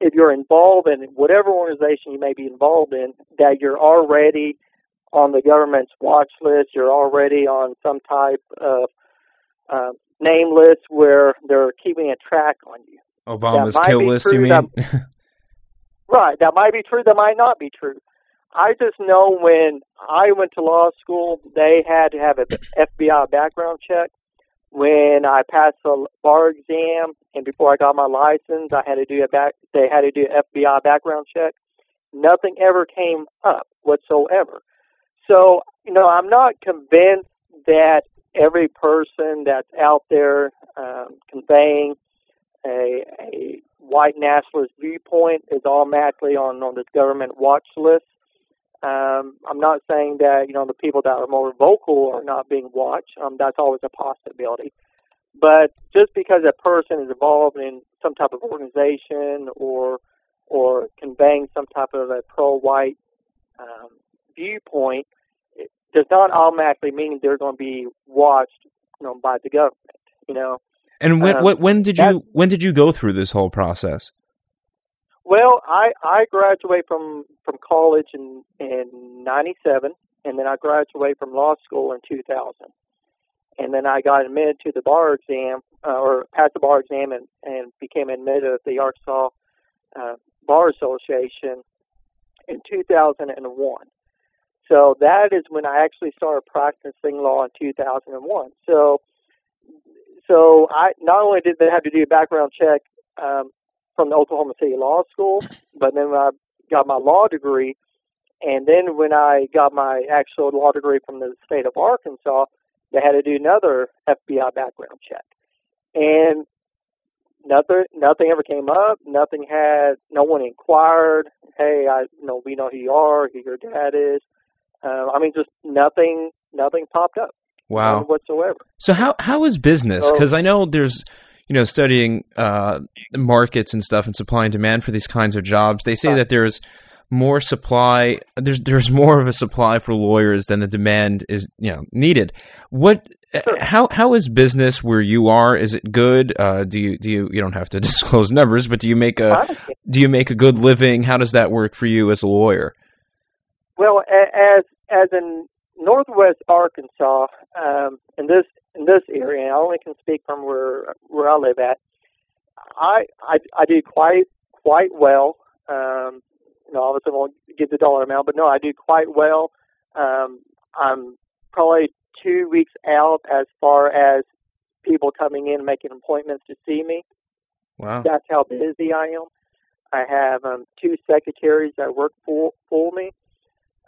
if you're involved in whatever organization you may be involved in, that you're already on the government's watch list, you're already on some type of uh, name list where they're keeping a track on you. Obama's kill list, you mean? That, right. That might be true. That might not be true. I just know when I went to law school, they had to have an FBI background check when I passed the bar exam and before I got my license, I had to do a back. They had to do an FBI background check. Nothing ever came up whatsoever. So you know, I'm not convinced that every person that's out there um, conveying a, a white nationalist viewpoint is automatically on on this government watch list. Um, I'm not saying that you know the people that are more vocal are not being watched. Um, that's always a possibility. But just because a person is involved in some type of organization or or conveying some type of a pro-white um, viewpoint, it does not automatically mean they're going to be watched, you know, by the government. You know. And when um, when did you when did you go through this whole process? Well, I I graduated from from college in in '97, and then I graduated from law school in 2000, and then I got admitted to the bar exam uh, or passed the bar exam and and became admitted at the Arkansas uh, Bar Association in 2001. So that is when I actually started practicing law in 2001. So so I not only did they have to do a background check um, from the Oklahoma City Law School, but then I got my law degree, and then when I got my actual law degree from the state of Arkansas, they had to do another FBI background check, and nothing nothing ever came up. Nothing had no one inquired. Hey, I you know we know who you are, who your dad is. Uh, I mean, just nothing nothing popped up. Wow, whatsoever. So how how is business? Because so, I know there's you know, studying uh, markets and stuff and supply and demand for these kinds of jobs, they say that there's more supply. There's there's more of a supply for lawyers than the demand is you know needed. What? How how is business where you are? Is it good? Uh, do you do you you don't have to disclose numbers, but do you make a do you make a good living? How does that work for you as a lawyer? Well, as as in Northwest Arkansas, um, in this in this area, I only can speak from where where I live at. I I, I do quite quite well. Um, you know, obviously I won't give the dollar amount, but no, I do quite well. Um, I'm probably two weeks out as far as people coming in making appointments to see me. Wow, that's how busy I am. I have um, two secretaries that work for for me,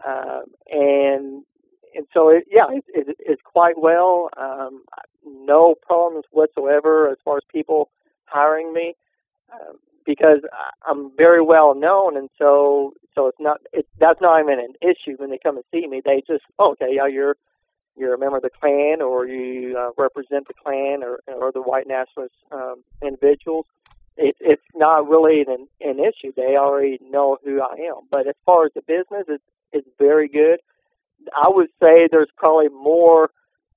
um, and and so it, yeah, it, it, it's quite well. Um, no problems whatsoever as far as people hiring me. Um, because I'm very well known, and so so it's not it, that's not even an issue when they come and see me. They just oh, okay, yeah, you're you're a member of the Klan or you uh, represent the Klan or or the white nationalist um, individuals. It, it's not really an an issue. They already know who I am. But as far as the business, it's it's very good. I would say there's probably more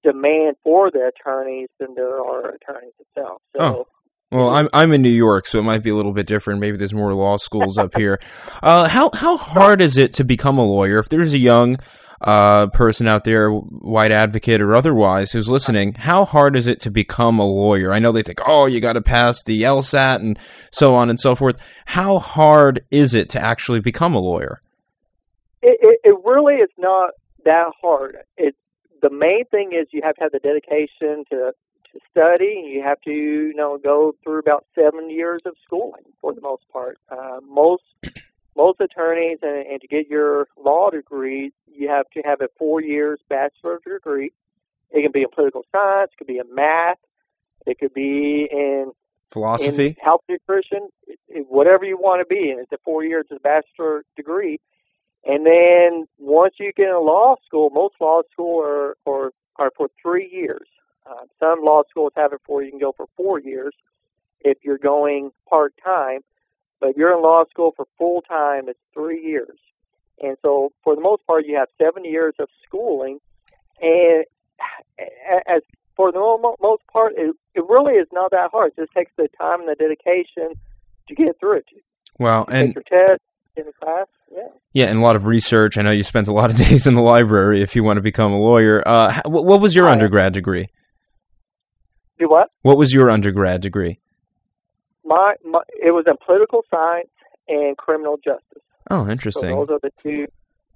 demand for the attorneys than there are attorneys itself. So. Oh. Well, I'm I'm in New York, so it might be a little bit different. Maybe there's more law schools up here. Uh, how how hard is it to become a lawyer? If there's a young uh, person out there, white advocate or otherwise, who's listening, how hard is it to become a lawyer? I know they think, oh, you got to pass the LSAT and so on and so forth. How hard is it to actually become a lawyer? It, it, it really is not that hard. It the main thing is you have to have the dedication to to study. You have to, you know, go through about seven years of schooling for the most part. Uh, most most attorneys, and, and to get your law degree, you have to have a four years bachelor's degree. It can be in political science, it could be in math, it could be in philosophy, in health nutrition, whatever you want to be. And it's a four years of bachelor degree. And then once you get in law school, most law school are, are, are for three years. Uh, some law schools have it for you can go for four years if you're going part time, but if you're in law school for full time, it's three years. And so, for the most part, you have seven years of schooling, and as for the most part, it, it really is not that hard. It just takes the time and the dedication to get through it. Well, and take your test in the class, yeah. Yeah, and a lot of research. I know you spent a lot of days in the library if you want to become a lawyer. Uh, what was your undergrad degree? Do what? What was your undergrad degree? My, my it was in political science and criminal justice. Oh, interesting. So those are the two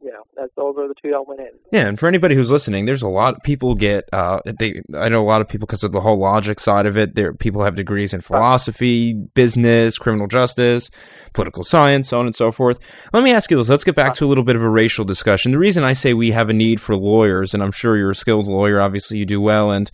yeah, that's those are the two I went in. Yeah, and for anybody who's listening, there's a lot of people get uh they I know a lot of people because of the whole logic side of it. There people have degrees in philosophy, business, criminal justice, political science, so on and so forth. Let me ask you this. Let's get back to a little bit of a racial discussion. The reason I say we have a need for lawyers, and I'm sure you're a skilled lawyer, obviously you do well, and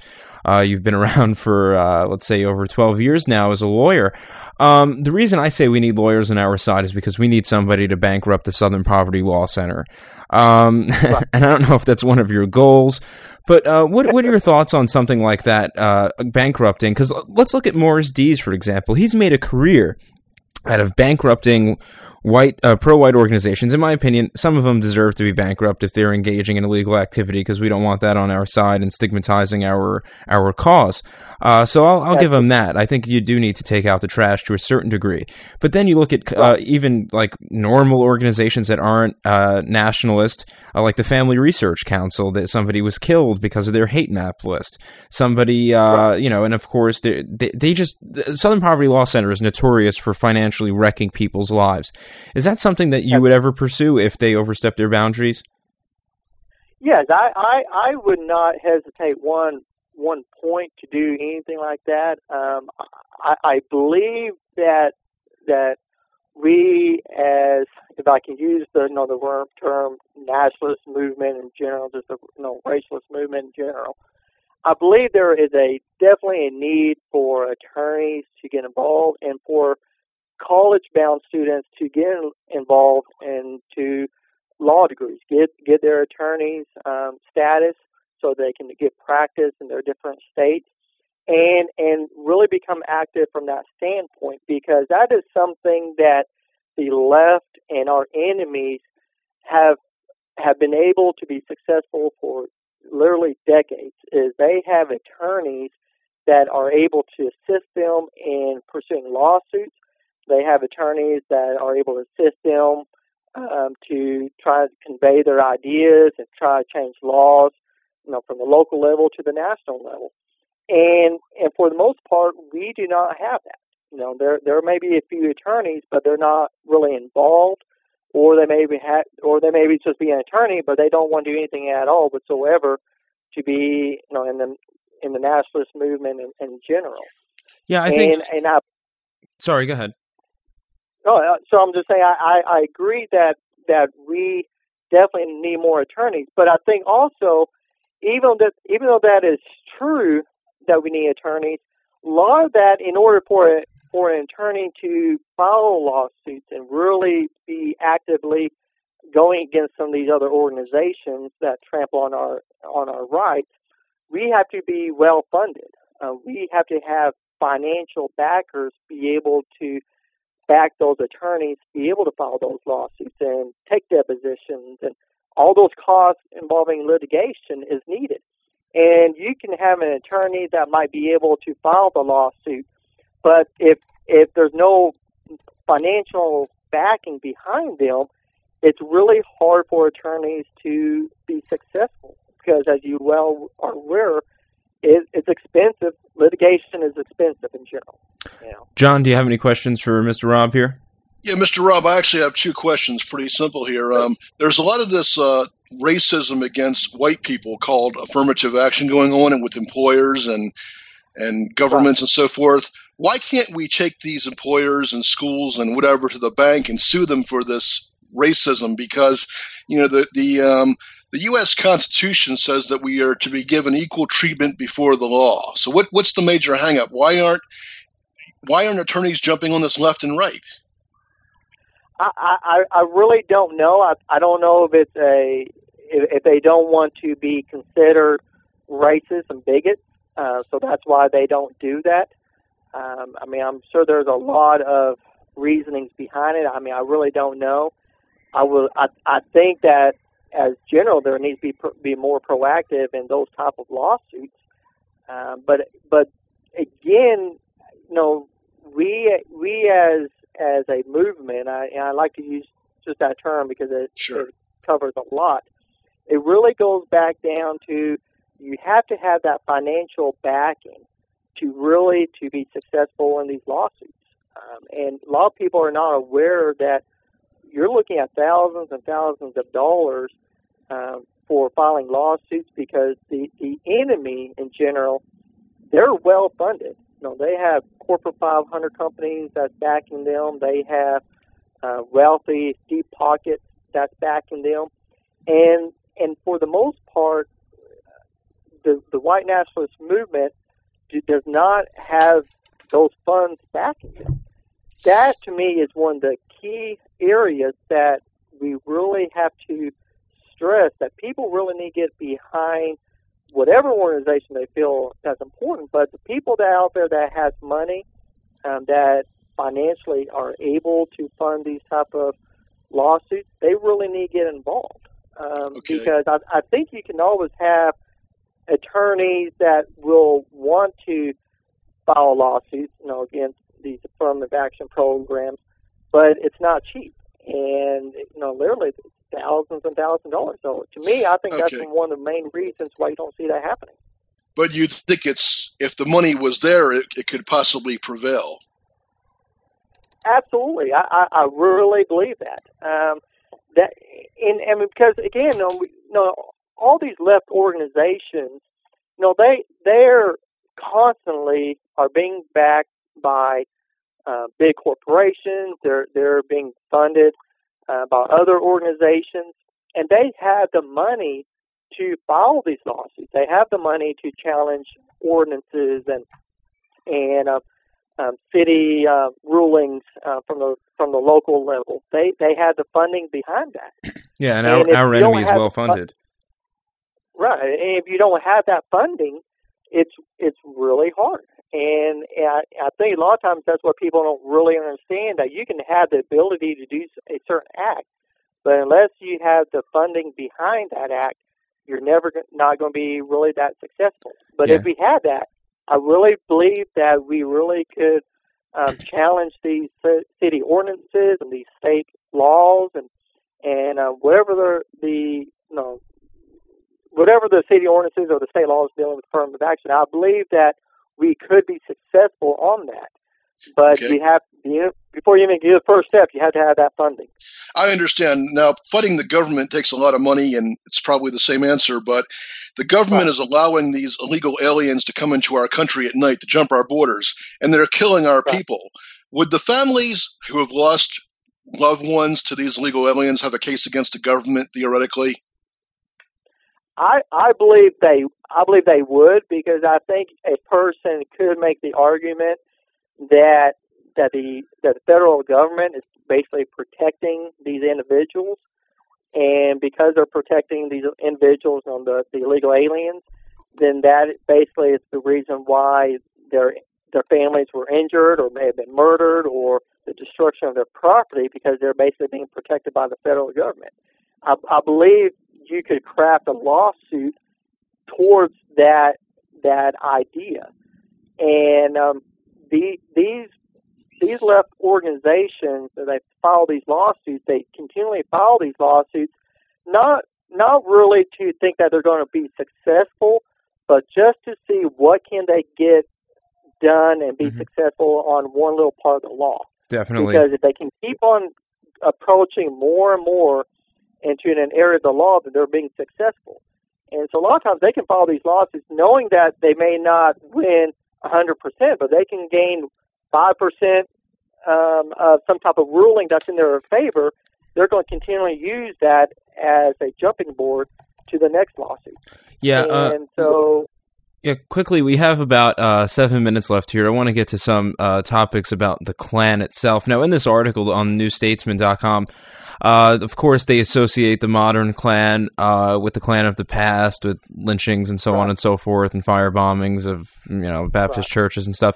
uh, you've been around for, uh, let's say, over 12 years now as a lawyer. Um, the reason I say we need lawyers on our side is because we need somebody to bankrupt the Southern Poverty Law Center. Um, and I don't know if that's one of your goals, but uh, what what are your thoughts on something like that, uh, bankrupting? Because let's look at Morris Dees, for example. He's made a career out of bankrupting white uh, pro-white organizations. In my opinion, some of them deserve to be bankrupt if they're engaging in illegal activity because we don't want that on our side and stigmatizing our our cause. Uh, so I'll, I'll give them that. I think you do need to take out the trash to a certain degree. But then you look at uh, even like normal organizations that aren't uh, nationalist, uh, like the Family Research Council, that somebody was killed because of their hate map list. Somebody, uh, you know, and of course they, they, they just the Southern Poverty Law Center is notorious for financially wrecking people's lives. Is that something that you would ever pursue if they overstep their boundaries? Yes, I, I, I would not hesitate one one point to do anything like that. Um, I, I believe that that we, as if I can use the you know the term nationalist movement in general, just the you know racialist movement in general, I believe there is a definitely a need for attorneys to get involved and for college-bound students to get involved into law degrees, get get their attorneys um, status, so they can get practice in their different states and and really become active from that standpoint because that is something that the left and our enemies have have been able to be successful for literally decades is they have attorneys that are able to assist them in pursuing lawsuits they have attorneys that are able to assist them um, to try to convey their ideas and try to change laws you know, from the local level to the national level. And and for the most part, we do not have that. You know, there there may be a few attorneys, but they're not really involved, or they may be ha- or they may be just be an attorney, but they don't want to do anything at all whatsoever to be you know in the in the nationalist movement in, in general. Yeah, I and, think. And I. Sorry, go ahead. Oh, so I'm just saying I, I, I agree that that we definitely need more attorneys, but I think also even that even though that is true that we need attorneys, a lot of that in order for for an attorney to file lawsuits and really be actively going against some of these other organizations that trample on our on our rights, we have to be well funded. Uh, we have to have financial backers be able to back those attorneys, be able to file those lawsuits and take depositions and all those costs involving litigation is needed. And you can have an attorney that might be able to file the lawsuit, but if if there's no financial backing behind them, it's really hard for attorneys to be successful because, as you well are aware, it, it's expensive. Litigation is expensive in general. You know. John, do you have any questions for Mr. Robb here? Yeah, Mr. Robb, I actually have two questions. Pretty simple here. Um, there's a lot of this uh, racism against white people called affirmative action going on, and with employers and and governments right. and so forth. Why can't we take these employers and schools and whatever to the bank and sue them for this racism? Because you know the the um, the U.S. Constitution says that we are to be given equal treatment before the law. So what what's the major hangup? Why aren't why aren't attorneys jumping on this left and right? I, I, I really don't know. I, I don't know if it's a if, if they don't want to be considered racist and bigots, uh, so that's why they don't do that. Um, I mean, I'm sure there's a lot of reasonings behind it. I mean, I really don't know. I will. I, I think that as general, there needs to be be more proactive in those type of lawsuits. Um, but but again, you know, we we as as a movement, I, and I like to use just that term because it, sure. it covers a lot. It really goes back down to you have to have that financial backing to really to be successful in these lawsuits. Um, and a lot of people are not aware that you're looking at thousands and thousands of dollars um, for filing lawsuits because the, the enemy in general, they're well funded. You know, they have corporate 500 companies that's backing them. They have uh, wealthy, deep pockets that's backing them, and and for the most part, the the white nationalist movement does not have those funds backing them. That to me is one of the key areas that we really have to stress that people really need to get behind whatever organization they feel that's important. But the people that out there that has money, um, that financially are able to fund these type of lawsuits, they really need to get involved. Um, okay. Because I, I think you can always have attorneys that will want to file lawsuits, you know, against these affirmative action programs, but it's not cheap. And, you know, literally thousands and thousands of dollars. So to me, I think okay. that's one of the main reasons why you don't see that happening. But you think it's if the money was there, it, it could possibly prevail. Absolutely, I, I, I really believe that. Um, that and, and because again, you know, we, you know, all these left organizations, you know, they they're constantly are being backed by uh, big corporations. They're they're being funded uh, by other organizations, and they have the money to file these lawsuits. They have the money to challenge ordinances and and uh, um, city uh, rulings uh, from the from the local level. They they have the funding behind that. Yeah, and, and our, our enemy is well funded. Right, and if you don't have that funding, it's it's really hard. And, and I, I think a lot of times that's what people don't really understand that you can have the ability to do a certain act, but unless you have the funding behind that act, you're never not going to be really that successful. But Yeah. if we had that, I really believe that we really could um, challenge these city ordinances and these state laws and and uh, whatever the the you know whatever the city ordinances or the state laws dealing with affirmative action. I believe that we could be successful on that. But Okay. you have you, before you even do the first step, you have to have that funding. I understand. Now, funding the government takes a lot of money, and it's probably the same answer, but the government Right. is allowing these illegal aliens to come into our country at night to jump our borders, and they're killing our Right. people. Would the families who have lost loved ones to these illegal aliens have a case against the government, theoretically? I I believe they I believe they would because I think a person could make the argument that that the that the federal government is basically protecting these individuals, and because they're protecting these individuals on the, the illegal aliens, then that basically is the reason why their their families were injured or may have been murdered or the destruction of their property because they're basically being protected by the federal government. I, I believe you could craft a lawsuit towards that that idea, and um, the, these these left organizations that they file these lawsuits, they continually file these lawsuits, not not really to think that they're going to be successful, but just to see what can they get done and be mm-hmm. successful on one little part of the law. Definitely. Because if they can keep on approaching more and more into an area of the law that they're being successful. And so a lot of times they can file these lawsuits knowing that they may not win 100%, but they can gain 5% um, of some type of ruling that's in their favor. They're going to continually use that as a jumping board to the next lawsuit. Yeah. Uh, and uh, so yeah, quickly, we have about uh, seven minutes left here. I want to get to some uh, topics about the Klan itself. Now, in this article on newstatesman.com, uh, of course, they associate the modern Klan uh, with the Klan of the past, with lynchings and so right. on and so forth, and fire bombings of you know Baptist right. churches and stuff.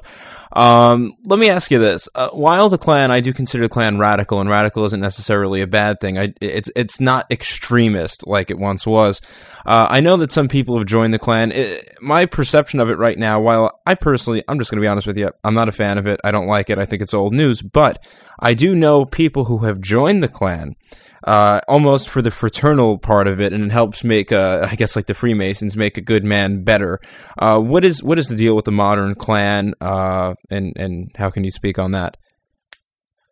Um, let me ask you this: uh, While the Klan, I do consider the Klan radical, and radical isn't necessarily a bad thing. I, it's it's not extremist like it once was. Uh, I know that some people have joined the Klan. It, my perception of it right now, while I personally, I'm just going to be honest with you, I'm not a fan of it. I don't like it. I think it's old news. But I do know people who have joined the Klan uh, almost for the fraternal part of it, and it helps make, uh, I guess, like the Freemasons, make a good man better. Uh, what is what is the deal with the modern Klan, uh, and and how can you speak on that?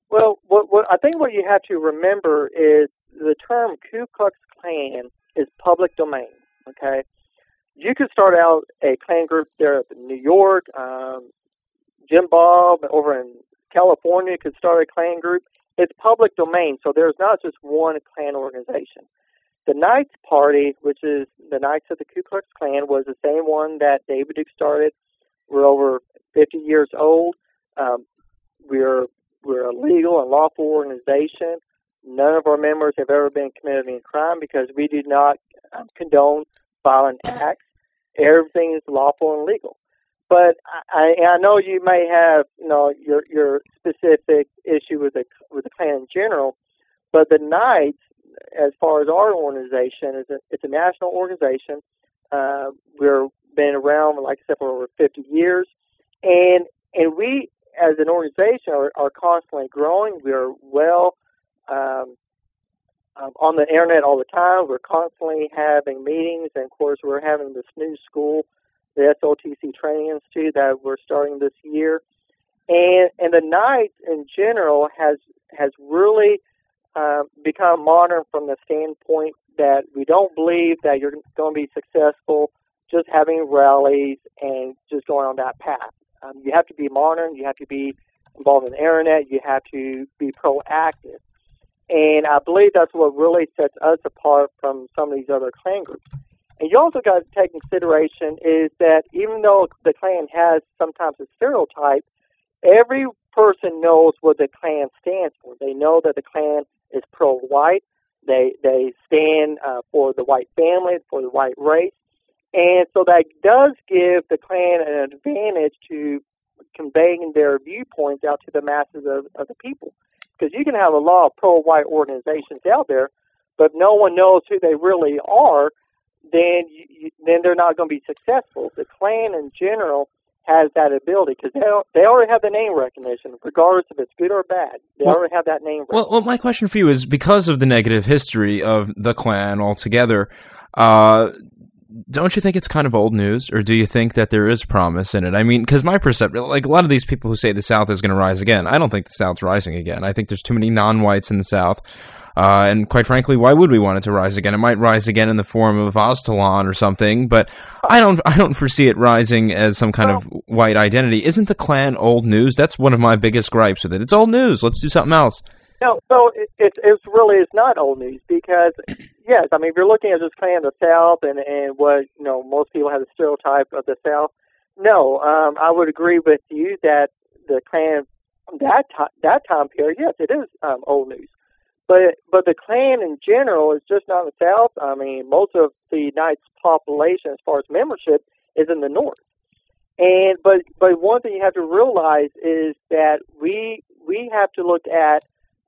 Well, what, what I think what you have to remember is the term Ku Klux Klan is public domain. Okay, you could start out a Klan group there in New York. Um, Jim Bob over in California could start a Klan group. It's public domain, so there's not just one Klan organization. The Knights Party, which is the Knights of the Ku Klux Klan, was the same one that David Duke started. We're over 50 years old. Um, we're we're a legal and lawful organization. None of our members have ever been committed any crime because we do not um, condone violent acts. Everything is lawful and legal. But I, I know you may have, you know, your your specific issue with the with the Klan in general, but the Knights, as far as our organization, is a, it's a national organization. Uh, we're been around, like I said, for over 50 years, and and we, as an organization, are, are constantly growing. We are well um, um, on the internet all the time. We're constantly having meetings, and of course, we're having this new school the SLTC Training Institute that we're starting this year, and and the night in general has has really uh, become modern from the standpoint that we don't believe that you're going to be successful just having rallies and just going on that path. Um, you have to be modern. You have to be involved in the internet. You have to be proactive. And I believe that's what really sets us apart from some of these other Klan groups. And you also got to take consideration is that even though the Klan has sometimes a stereotype, every person knows what the Klan stands for. They know that the Klan is pro-white. They they stand uh, for the white family, for the white race, and so that does give the Klan an advantage to conveying their viewpoints out to the masses of, of the people. Because you can have a lot of pro-white organizations out there, but no one knows who they really are then you, then they're not going to be successful. The Klan in general has that ability because they they already have the name recognition, regardless if it's good or bad. They well, already have that name. Well, well, my question for you is because of the negative history of the Klan altogether. Uh, don't you think it's kind of old news, or do you think that there is promise in it? I mean, because my perception, like a lot of these people who say the South is going to rise again, I don't think the South's rising again. I think there's too many non-whites in the South. Uh, and quite frankly, why would we want it to rise again? It might rise again in the form of Aztlan or something, but I don't I don't foresee it rising as some kind of white identity. Isn't the Klan old news? That's one of my biggest gripes with it. It's old news. Let's do something else. No, so it, it, it's really it's not old news because yes, I mean if you're looking at this Klan of the South and and what you know most people have the stereotype of the South. No, um, I would agree with you that the Klan that time that time period, yes, it is um, old news. But but the Klan in general is just not in the South. I mean, most of the Knights population, as far as membership, is in the North. And but but one thing you have to realize is that we we have to look at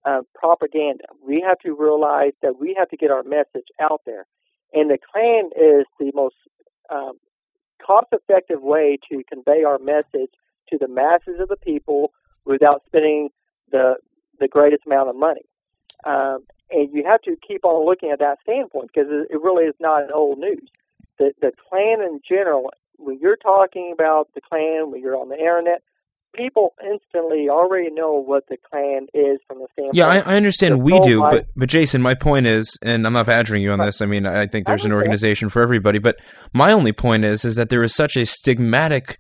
uh, propaganda. We have to realize that we have to get our message out there, and the Klan is the most um, cost-effective way to convey our message to the masses of the people without spending the the greatest amount of money. Um, and you have to keep on looking at that standpoint because it, it really is not old news. The the Klan in general, when you're talking about the Klan, when you're on the internet, people instantly already know what the Klan is from the standpoint. Yeah, I, I understand we do, but but Jason, my point is, and I'm not badgering you on this. I mean, I think there's an organization for everybody, but my only point is, is that there is such a stigmatic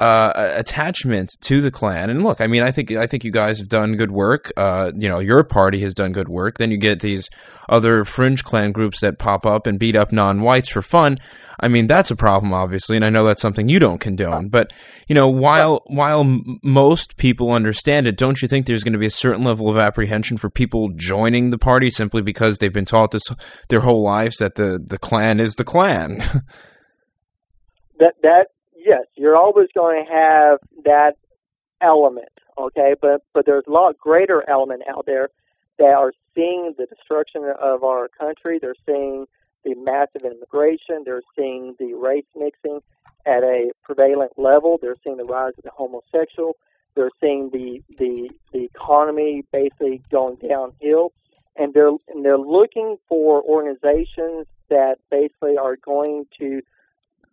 uh, attachment to the Klan. And look, I mean, I think I think you guys have done good work. Uh, you know, your party has done good work. Then you get these other fringe Klan groups that pop up and beat up non-whites for fun. I mean, that's a problem, obviously, and I know that's something you don't condone. But you know, while while most people understand it, don't you think there's going to be a certain level of apprehension for people joining the party simply because they've been taught this their whole lives that the the Klan is the Klan? that that yes, you're always going to have that element, okay? But but there's a lot greater element out there that are seeing the destruction of our country. They're seeing the massive immigration. They're seeing the race mixing at a prevalent level. They're seeing the rise of the homosexual. They're seeing the the the economy basically going downhill, and they're and they're looking for organizations that basically are going to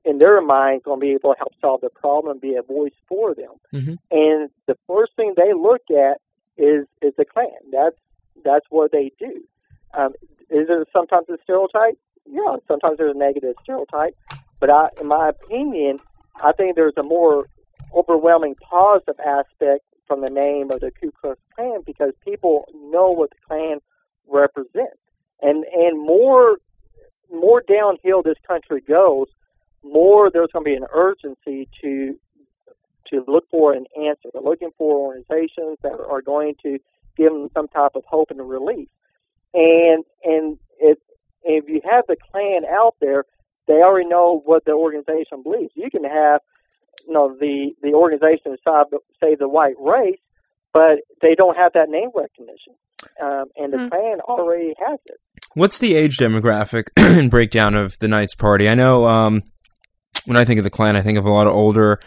in their mind going to be able to help solve the problem and be a voice for them. Mm-hmm. And the first thing they look at is is the Klan. That's that's what they do. Um, is there sometimes a stereotype? Yeah, sometimes there's a negative stereotype. But I, in my opinion, I think there's a more overwhelming positive aspect from the name of the Ku Klux Klan because people know what the Klan represents, and and more more downhill this country goes, more there's going to be an urgency to to look for an answer. They're looking for organizations that are going to give them some type of hope and relief. And and if if you have the Klan out there, they already know what the organization believes. You can have you know the the organization say the white race, but they don't have that name recognition. Um, and the mm. Klan already has it. What's the age demographic and breakdown of the Knights Party? I know um, when I think of the Klan, I think of a lot of older,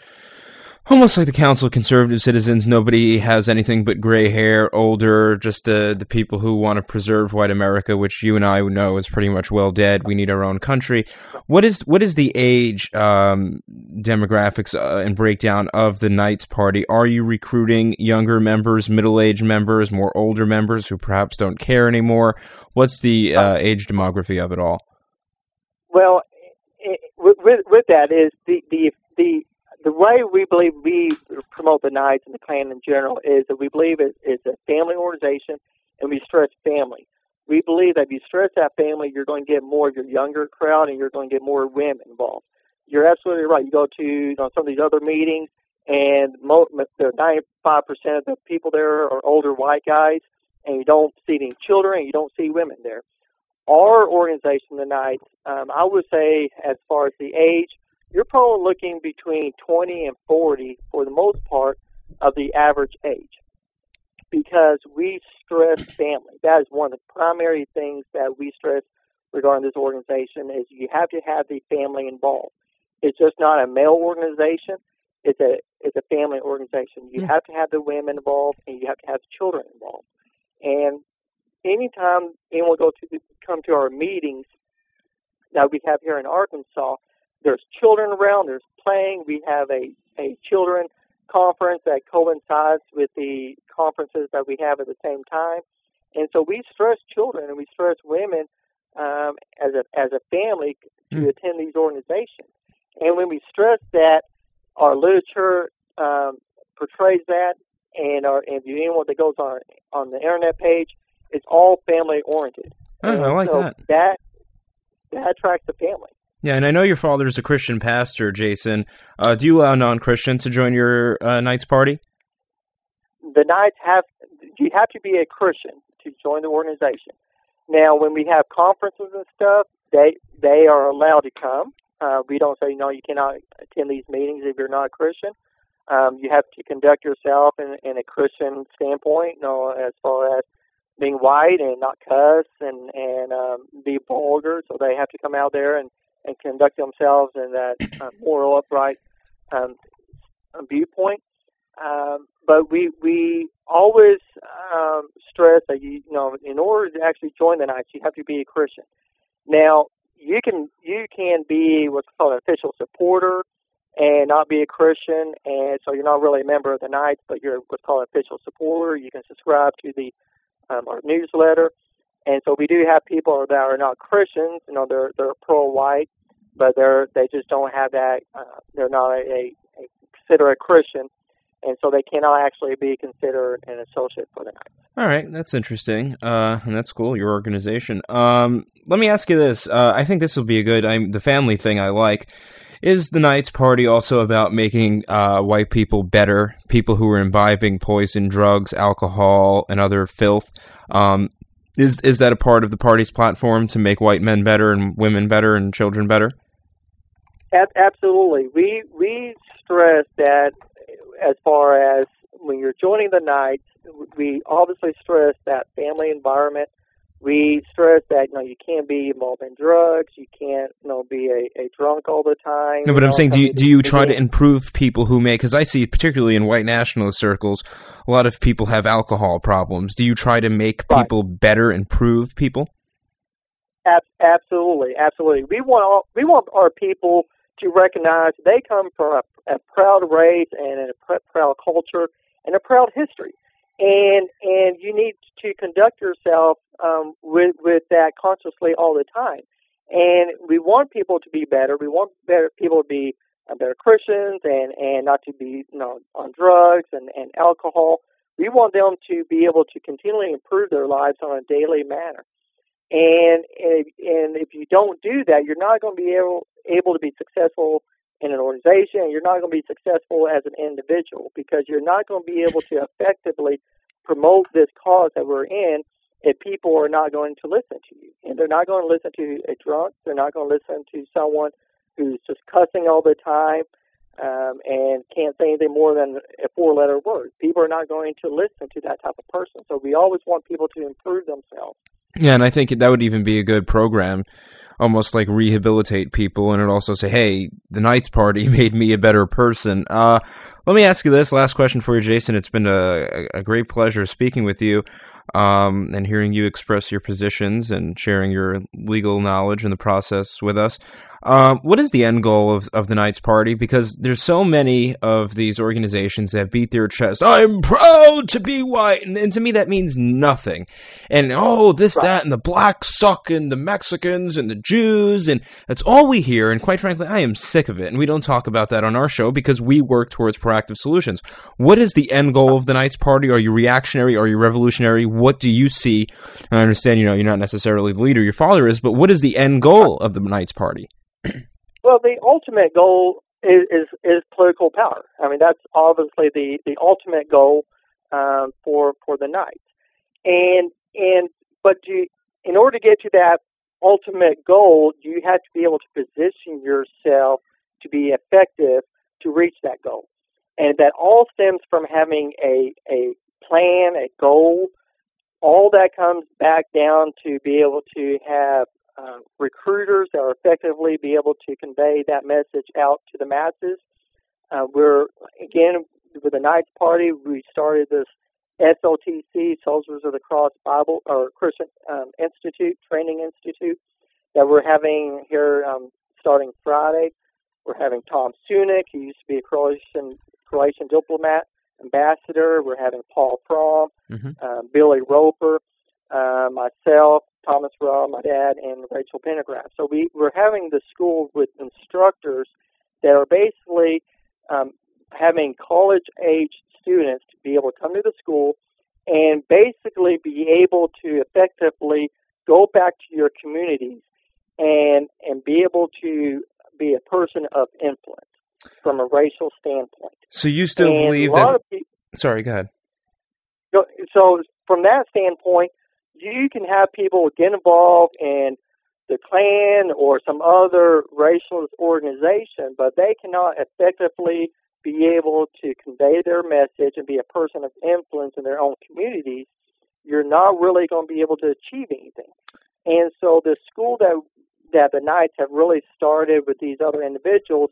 almost like the Council of Conservative Citizens. Nobody has anything but gray hair, older, just the the people who want to preserve white America, which you and I know is pretty much well dead. We need our own country. What is what is the age um, demographics uh, and breakdown of the Knights Party? Are you recruiting younger members, middle-aged members, more older members who perhaps don't care anymore? What's the uh, age demography of it all? Well, with, with that is the the the the way we believe we promote the Knights and the Klan in general is that we believe it is a family organization, and we stress family. We believe that if you stress that family, you're going to get more of your younger crowd, and you're going to get more women involved. You're absolutely right. You go to you know, some of these other meetings, and most, 95% of the people there are older white guys, and you don't see any children, and you don't see women there our organization tonight, um, I would say, as far as the age, you're probably looking between 20 and 40 for the most part of the average age because we stress family. That is one of the primary things that we stress regarding this organization is you have to have the family involved. It's just not a male organization. It's a it's a family organization. You mm-hmm. have to have the women involved and you have to have the children involved. And anytime anyone go to the, come to our meetings that we have here in Arkansas, there's children around, there's playing. We have a, a children conference that coincides with the conferences that we have at the same time. And so we stress children and we stress women um, as a as a family to mm. attend these organizations. And when we stress that, our literature um, portrays that, and our and if anyone that goes on on the internet page, it's all family oriented. Oh, I like so that. That that attracts the family. Yeah, and I know your father is a Christian pastor, Jason. Uh, do you allow non-Christians to join your uh, Knights party? the Knights have you have to be a Christian to join the organization. Now, when we have conferences and stuff, they they are allowed to come. Uh, we don't say no, you cannot attend these meetings if you're not a Christian. Um, you have to conduct yourself in, in a Christian standpoint, you know, as far as being white and not cuss and and um, be vulgar. So they have to come out there and and conduct themselves in that uh, moral, upright um, viewpoint. Um, but we we always um, stress that you, you know in order to actually join the Knights, you have to be a Christian. Now you can you can be what's called an official supporter and not be a Christian, and so you're not really a member of the Knights, but you're what's called an official supporter. You can subscribe to the um, our newsletter, and so we do have people that are not Christians. You know, they're they're pro-white, but they're they just don't have that. Uh, they're not a, a, consider a Christian and so they cannot actually be considered an associate for the Knights. All right, that's interesting, uh, and that's cool. Your organization. Um, let me ask you this. Uh, I think this will be a good. I'm the family thing I like. Is the Knights Party also about making uh, white people better? People who are imbibing poison, drugs, alcohol, and other filth. Um, is is that a part of the party's platform to make white men better and women better and children better? Absolutely. We we stress that as far as when you're joining the Knights, we obviously stress that family environment. We stress that you know you can't be involved in drugs. You can't you know be a, a drunk all the time. No, but I'm saying, do you do you try to improve people who may? Because I see, particularly in white nationalist circles, a lot of people have alcohol problems. Do you try to make right. people better, improve people? absolutely, absolutely. We want all, we want our people to recognize they come from a a proud race and a pr- proud culture and a proud history. And and you need to conduct yourself um, with with that consciously all the time. And we want people to be better. We want better people to be uh, better Christians and and not to be you know on drugs and and alcohol. We want them to be able to continually improve their lives on a daily manner. And and, and if you don't do that, you're not going to be able able to be successful in an organization, you're not going to be successful as an individual because you're not going to be able to effectively promote this cause that we're in if people are not going to listen to you. And they're not going to listen to a drunk. They're not going to listen to someone who's just cussing all the time um, and can't say anything more than a four letter word. People are not going to listen to that type of person. So we always want people to improve themselves. Yeah, and I think that would even be a good program almost like rehabilitate people and it also say, hey, the Knights Party made me a better person. Uh, let me ask you this last question for you, Jason. It's been a, a great pleasure speaking with you um, and hearing you express your positions and sharing your legal knowledge in the process with us. Um, what is the end goal of, of the Knights Party? Because there's so many of these organizations that beat their chest. I'm proud to be white, and, and to me that means nothing. And oh, this, right. that, and the blacks suck, and the Mexicans and the Jews, and that's all we hear. And quite frankly, I am sick of it. And we don't talk about that on our show because we work towards proactive solutions. What is the end goal of the Knights Party? Are you reactionary? Are you revolutionary? What do you see? And I understand, you know, you're not necessarily the leader your father is, but what is the end goal of the Knights Party? well, the ultimate goal is, is, is political power. I mean, that's obviously the the ultimate goal um, for for the Knights. And and but you, in order to get to that ultimate goal, you have to be able to position yourself to be effective to reach that goal. And that all stems from having a a plan, a goal. All that comes back down to be able to have uh, recruiters are effectively be able to convey that message out to the masses. Uh, we're again with the Knights Party. We started this SOTC, Soldiers of the Cross Bible or Christian um, Institute Training Institute that we're having here um, starting Friday. We're having Tom Sunic, who used to be a Croatian Croatian diplomat ambassador. We're having Paul Fromm, mm-hmm. uh, Billy Roper, uh, myself, Thomas Robb, my dad, and Rachel Pendergrass. So we, we're having the school with instructors that are basically um, having college age students to be able to come to the school and basically be able to effectively go back to your communities and and be able to be a person of influence from a racial standpoint. So you still and believe that? People, sorry, go ahead. so from that standpoint, you can have people get involved in the Klan or some other racialist organization, but they cannot effectively be able to convey their message and be a person of influence in their own communities. You're not really going to be able to achieve anything. And so the school that that the Knights have really started with these other individuals,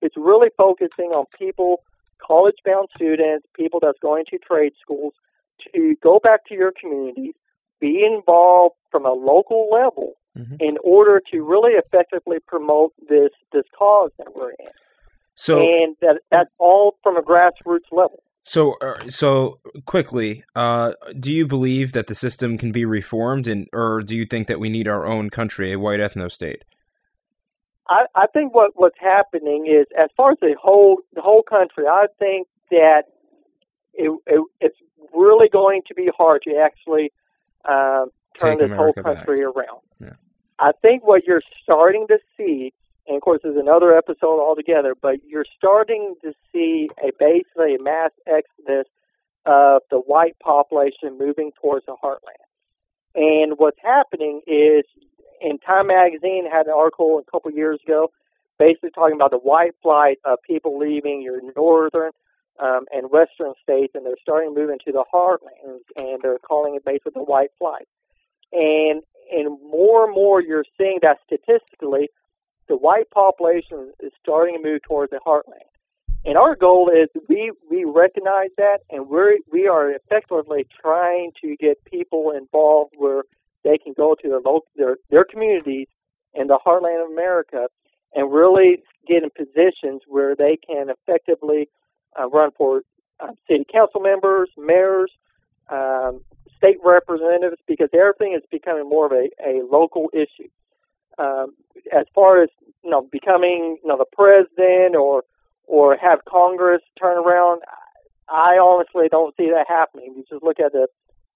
it's really focusing on people, college bound students, people that's going to trade schools, to go back to your communities, be involved from a local level mm-hmm. in order to really effectively promote this this cause that we're in. So and that that's all from a grassroots level. So, uh, so quickly, uh, do you believe that the system can be reformed, and or do you think that we need our own country, a white ethno state? I, I think what what's happening is, as far as the whole the whole country, I think that it, it it's really going to be hard to actually uh, turn Take this America whole country back. around. Yeah. I think what you're starting to see, and of course, there's another episode altogether, but you're starting to see a basically a mass exodus of the white population moving towards the heartland. And what's happening is, in Time Magazine had an article a couple years ago, basically talking about the white flight of people leaving your northern um, and western states, and they're starting to move into the heartlands, and they're calling it basically the white flight. And and more and more you're seeing that statistically, the white population is starting to move towards the heartland. And our goal is we, we recognize that and we we are effectively trying to get people involved where they can go to their local, their, their communities in the heartland of America and really get in positions where they can effectively uh, run for uh, city council members, mayors, um, state representatives because everything is becoming more of a, a local issue. Um, as far as you know, becoming you know the president or or have Congress turn around, I honestly don't see that happening. You just look at the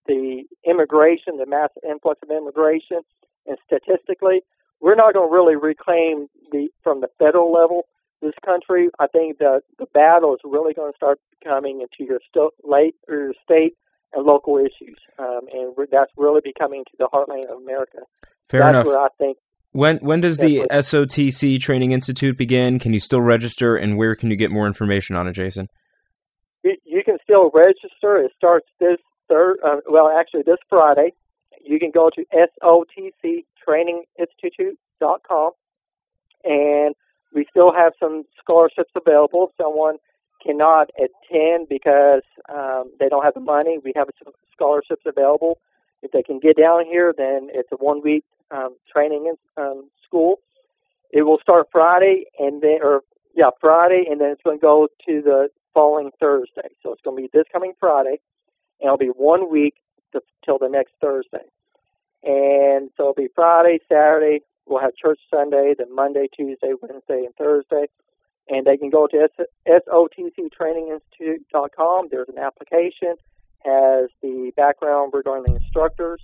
the immigration, the mass influx of immigration, and statistically, we're not going to really reclaim the from the federal level this country. I think the the battle is really going to start coming into your st- late or your state and local issues, um, and that's really becoming to the heartland of America. Fair that's enough. Where I think. When when does the SOTC Training Institute begin? Can you still register, and where can you get more information on it, Jason? You, you can still register. It starts this third. Uh, well, actually, this Friday. You can go to sotctraininginstitute.com, and we still have some scholarships available. If someone cannot attend because um, they don't have the money. We have some scholarships available. If they can get down here, then it's a one week um, training in um, school. It will start Friday and then, or yeah, Friday, and then it's going to go to the following Thursday. So it's going to be this coming Friday, and it'll be one week to, till the next Thursday. And so it'll be Friday, Saturday. We'll have church Sunday, then Monday, Tuesday, Wednesday, and Thursday and they can go to sotctraininginstitute.com. There's an application, has the background regarding the instructors,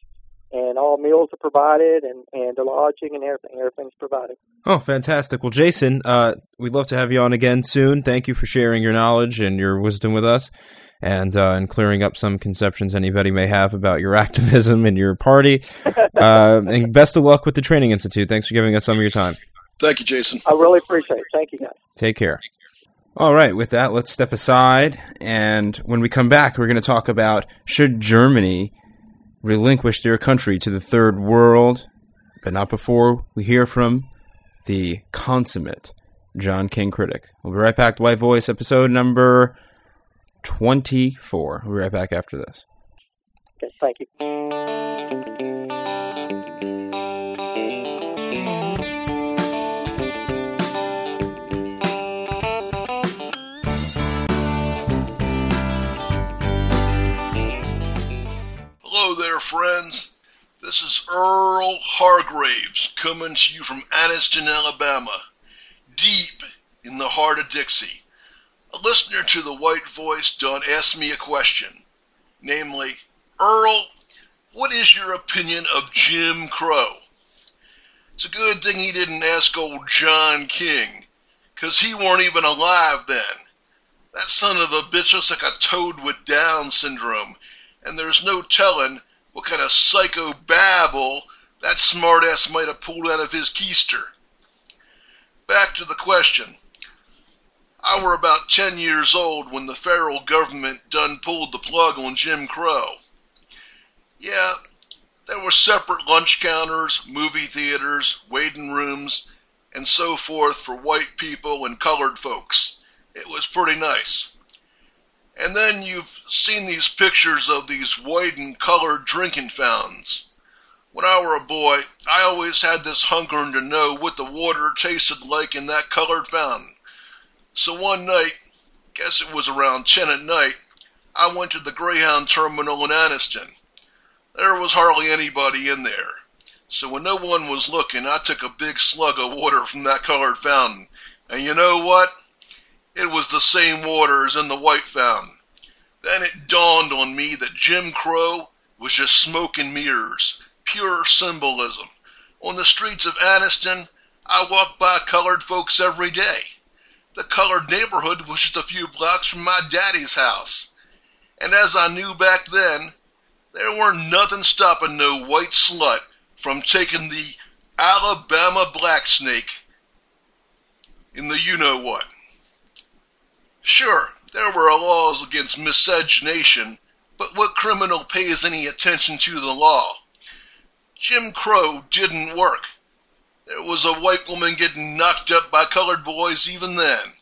and all meals are provided, and, and the lodging and everything. Everything's provided. Oh, fantastic. Well, Jason, uh, we'd love to have you on again soon. Thank you for sharing your knowledge and your wisdom with us. And, uh, and clearing up some conceptions anybody may have about your activism and your party. uh, and best of luck with the Training Institute. Thanks for giving us some of your time. Thank you, Jason. I really appreciate it. Thank you, guys. Take care. All right, with that, let's step aside. And when we come back, we're going to talk about should Germany relinquish their country to the third world, but not before we hear from the consummate John King critic. We'll be right back to White Voice, episode number 24. We'll be right back after this. Okay, thank you. Hello there, friends. This is Earl Hargraves coming to you from Anniston, Alabama, deep in the heart of Dixie. A listener to the White Voice done asked me a question, namely, Earl, what is your opinion of Jim Crow? It's a good thing he didn't ask old John King, 'cause he weren't even alive then. That son of a bitch looks like a toad with Down syndrome and there's no telling what kind of psycho babble that smartass might have pulled out of his keister. Back to the question. I were about 10 years old when the federal government done pulled the plug on Jim Crow. Yeah, there were separate lunch counters, movie theaters, waiting rooms, and so forth for white people and colored folks. It was pretty nice. And then you've seen these pictures of these white and colored drinking fountains. When I were a boy, I always had this hunkering to know what the water tasted like in that colored fountain. So one night, guess it was around 10 at night, I went to the Greyhound terminal in Anniston. There was hardly anybody in there. So when no one was looking, I took a big slug of water from that colored fountain. And you know what? It was the same water as in the white fountain. Then it dawned on me that Jim Crow was just smoke and mirrors, pure symbolism. On the streets of Anniston, I walked by colored folks every day. The colored neighborhood was just a few blocks from my daddy's house. And as I knew back then, there weren't nothing stopping no white slut from taking the Alabama black snake in the you know what. Sure, there were laws against miscegenation, but what criminal pays any attention to the law? Jim Crow didn't work. There was a white woman getting knocked up by colored boys even then.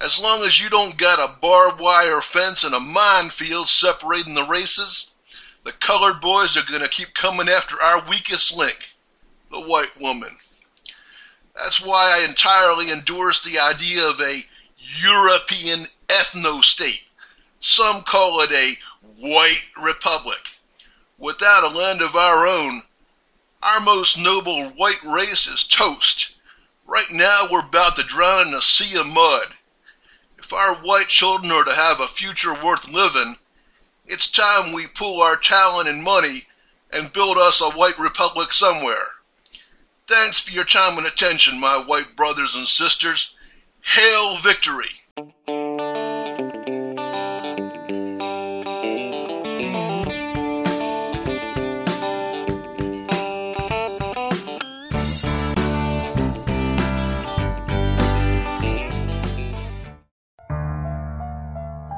As long as you don't got a barbed wire fence and a minefield separating the races, the colored boys are going to keep coming after our weakest link, the white woman. That's why I entirely endorse the idea of a European ethno-state. Some call it a white republic. Without a land of our own, our most noble white race is toast. Right now we're about to drown in a sea of mud. If our white children are to have a future worth living, it's time we pool our talent and money and build us a white republic somewhere. Thanks for your time and attention, my white brothers and sisters. Hail victory!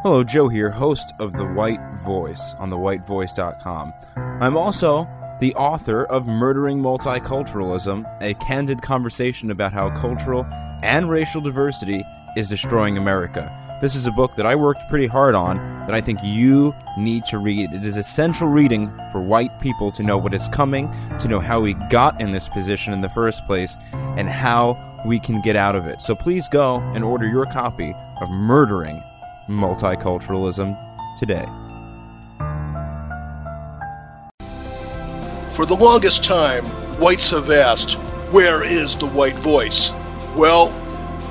Hello, Joe here, host of The White Voice on thewhitevoice.com. I'm also the author of Murdering Multiculturalism, a candid conversation about how cultural and racial diversity is destroying America. This is a book that I worked pretty hard on that I think you need to read. It is essential reading for white people to know what is coming, to know how we got in this position in the first place, and how we can get out of it. So please go and order your copy of Murdering Multiculturalism today. For the longest time, whites have asked, Where is the white voice? Well,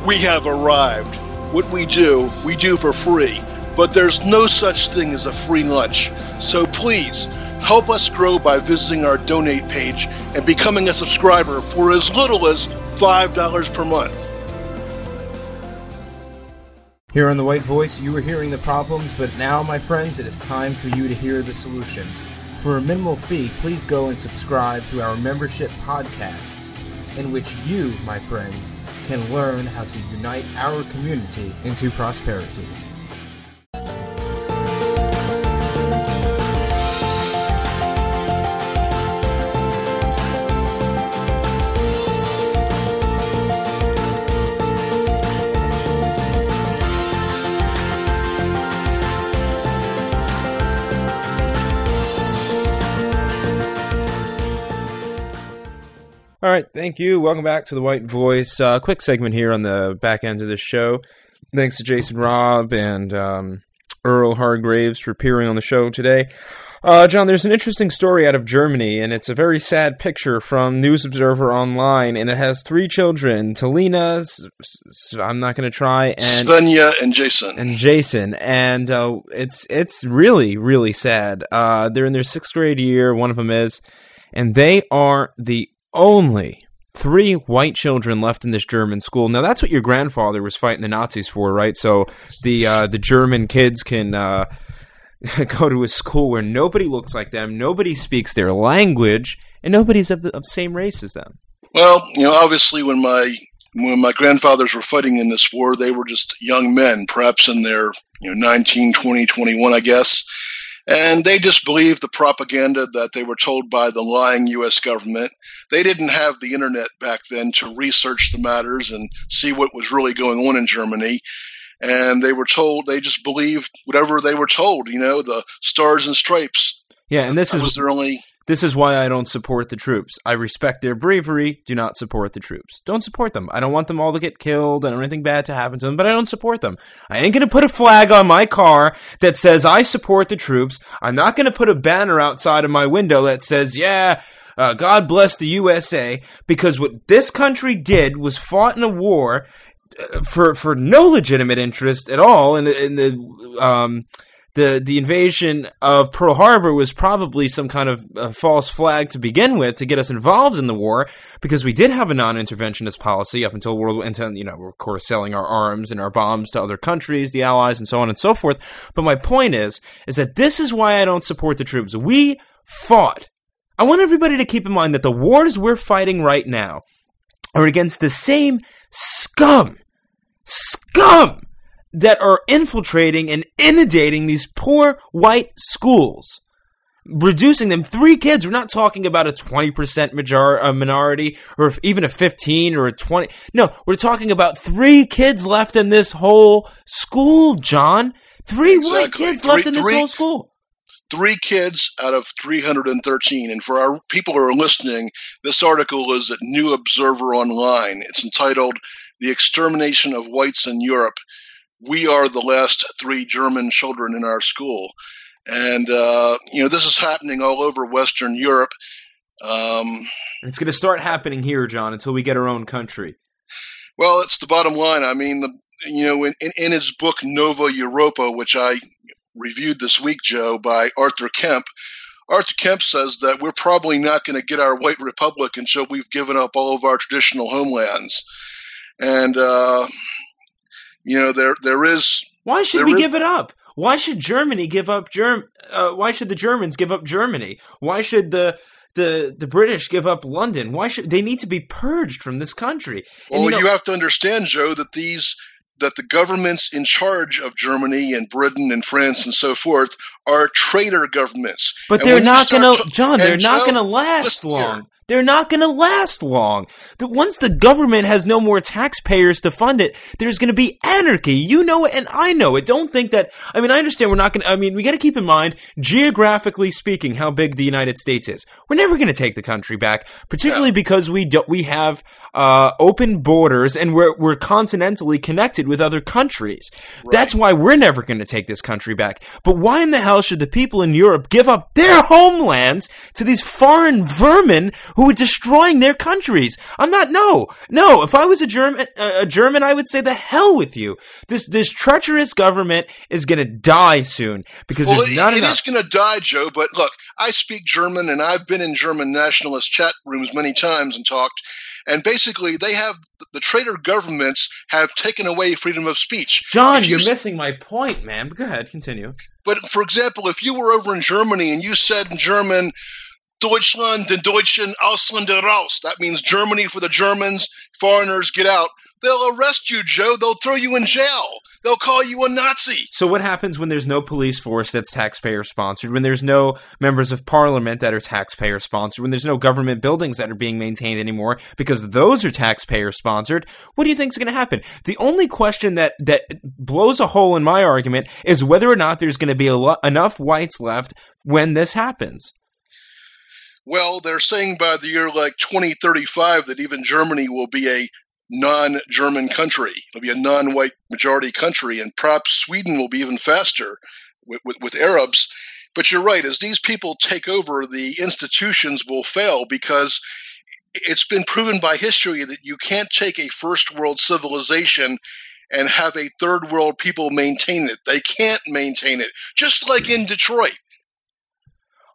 we have arrived. What we do, we do for free. But there's no such thing as a free lunch. So please, help us grow by visiting our donate page and becoming a subscriber for as little as $5 per month. Here on The White Voice, you were hearing the problems, but now, my friends, it is time for you to hear the solutions. For a minimal fee, please go and subscribe to our membership podcasts, in which you, my friends, can learn how to unite our community into prosperity. All right, thank you. Welcome back to the White Voice. Uh, quick segment here on the back end of this show. Thanks to Jason Robb and um, Earl Hargraves for appearing on the show today. Uh, John, there's an interesting story out of Germany, and it's a very sad picture from News Observer Online, and it has three children: Talina, I'm not going to try, and Svenja and Jason, and Jason, and uh, it's it's really really sad. Uh, they're in their sixth grade year. One of them is, and they are the only three white children left in this German school. Now that's what your grandfather was fighting the Nazis for, right? So the uh, the German kids can uh, go to a school where nobody looks like them, nobody speaks their language, and nobody's of the of same race as them. Well, you know, obviously, when my when my grandfathers were fighting in this war, they were just young men, perhaps in their you know 19, 20, 21, I guess. And they just believed the propaganda that they were told by the lying U.S. government. They didn't have the internet back then to research the matters and see what was really going on in Germany. And they were told, they just believed whatever they were told, you know, the stars and stripes. Yeah, and this that is was their only This is why I don't support the troops. I respect their bravery, do not support the troops. Don't support them. I don't want them all to get killed and anything bad to happen to them, but I don't support them. I ain't going to put a flag on my car that says I support the troops. I'm not going to put a banner outside of my window that says, yeah, uh, God bless the USA, because what this country did was fought in a war uh, for for no legitimate interest at all in, the- in the um, the the invasion of Pearl Harbor was probably some kind of uh, false flag to begin with to get us involved in the war because we did have a non-interventionist policy up until World War until you know we're of course selling our arms and our bombs to other countries, the Allies, and so on and so forth. But my point is is that this is why I don't support the troops. We fought. I want everybody to keep in mind that the wars we're fighting right now are against the same scum, scum that are infiltrating and inundating these poor white schools. Reducing them three kids. We're not talking about a 20% major, uh, minority or even a 15 or a 20. No, we're talking about three kids left in this whole school, John. Three white Exactly. kids left in this three- whole school. Three kids out of 313. And for our people who are listening, this article is at New Observer Online. It's entitled The Extermination of Whites in Europe. We are the last three German children in our school. And, uh, you know, this is happening all over Western Europe. Um, It's going to start happening here, John, until we get our own country. Well, it's the bottom line. I mean, the you know, in, in, in his book Nova Europa, which I reviewed this week, Joe, by Arthur Kemp, Arthur Kemp says that we're probably not going to get our white republic until we've given up all of our traditional homelands. And uh, you know, there there is Why should we is- give it up? Why should Germany give up Germ? Uh, why should the Germans give up Germany? Why should the the the British give up London? Why should they need to be purged from this country? And, well, you you, have to understand, Joe, that these that the governments in charge of Germany and Britain and France and so forth are traitor governments. But And they're not going to- John. They're not going to last long. here. They're not going to last long. The, once the government has no more taxpayers to fund it, there's going to be anarchy. You know it, and I know it. Don't think that. I mean, I understand we're not going to. I mean, we got to keep in mind, geographically speaking, how big the United States is. We're never going to take the country back, particularly because we do, we have uh, open borders and we're we're continentally connected with other countries. That's why we're never going to take this country back. But why in the hell should the people in Europe give up their homelands to these foreign vermin who are destroying their countries? I'm not. No, no. If I was a German, a German, I would say the hell with you. This this treacherous government is going to die soon because Well, there's it, not it enough. is going to die, Joe. But look, I speak German, and I've been in German nationalist chat rooms many times and talked. And basically, they have the traitor governments have taken away freedom of speech. John, you you're missing my point, man. But go ahead, continue. But for example, if you were over in Germany and you said in German, Deutschland, den Deutschen, Ausländer raus, that means Germany for the Germans, foreigners get out. They'll arrest you, Joe. They'll throw you in jail. They'll call you a Nazi. So what happens when there's no police force that's taxpayer sponsored, when there's no members of parliament that are taxpayer sponsored, when there's no government buildings that are being maintained anymore because those are taxpayer sponsored? What do you think is going to happen? The only question that that blows a hole in my argument is whether or not there's going to be enough whites left when this happens. Well, they're saying by the year like 2035 that even Germany will be a non German country. It'll be a non white majority country, and perhaps Sweden will be even faster with, with, with Arabs. But you're right, as these people take over, the institutions will fail because it's been proven by history that you can't take a first world civilization and have a third world people maintain it. They can't maintain it. Just like in Detroit.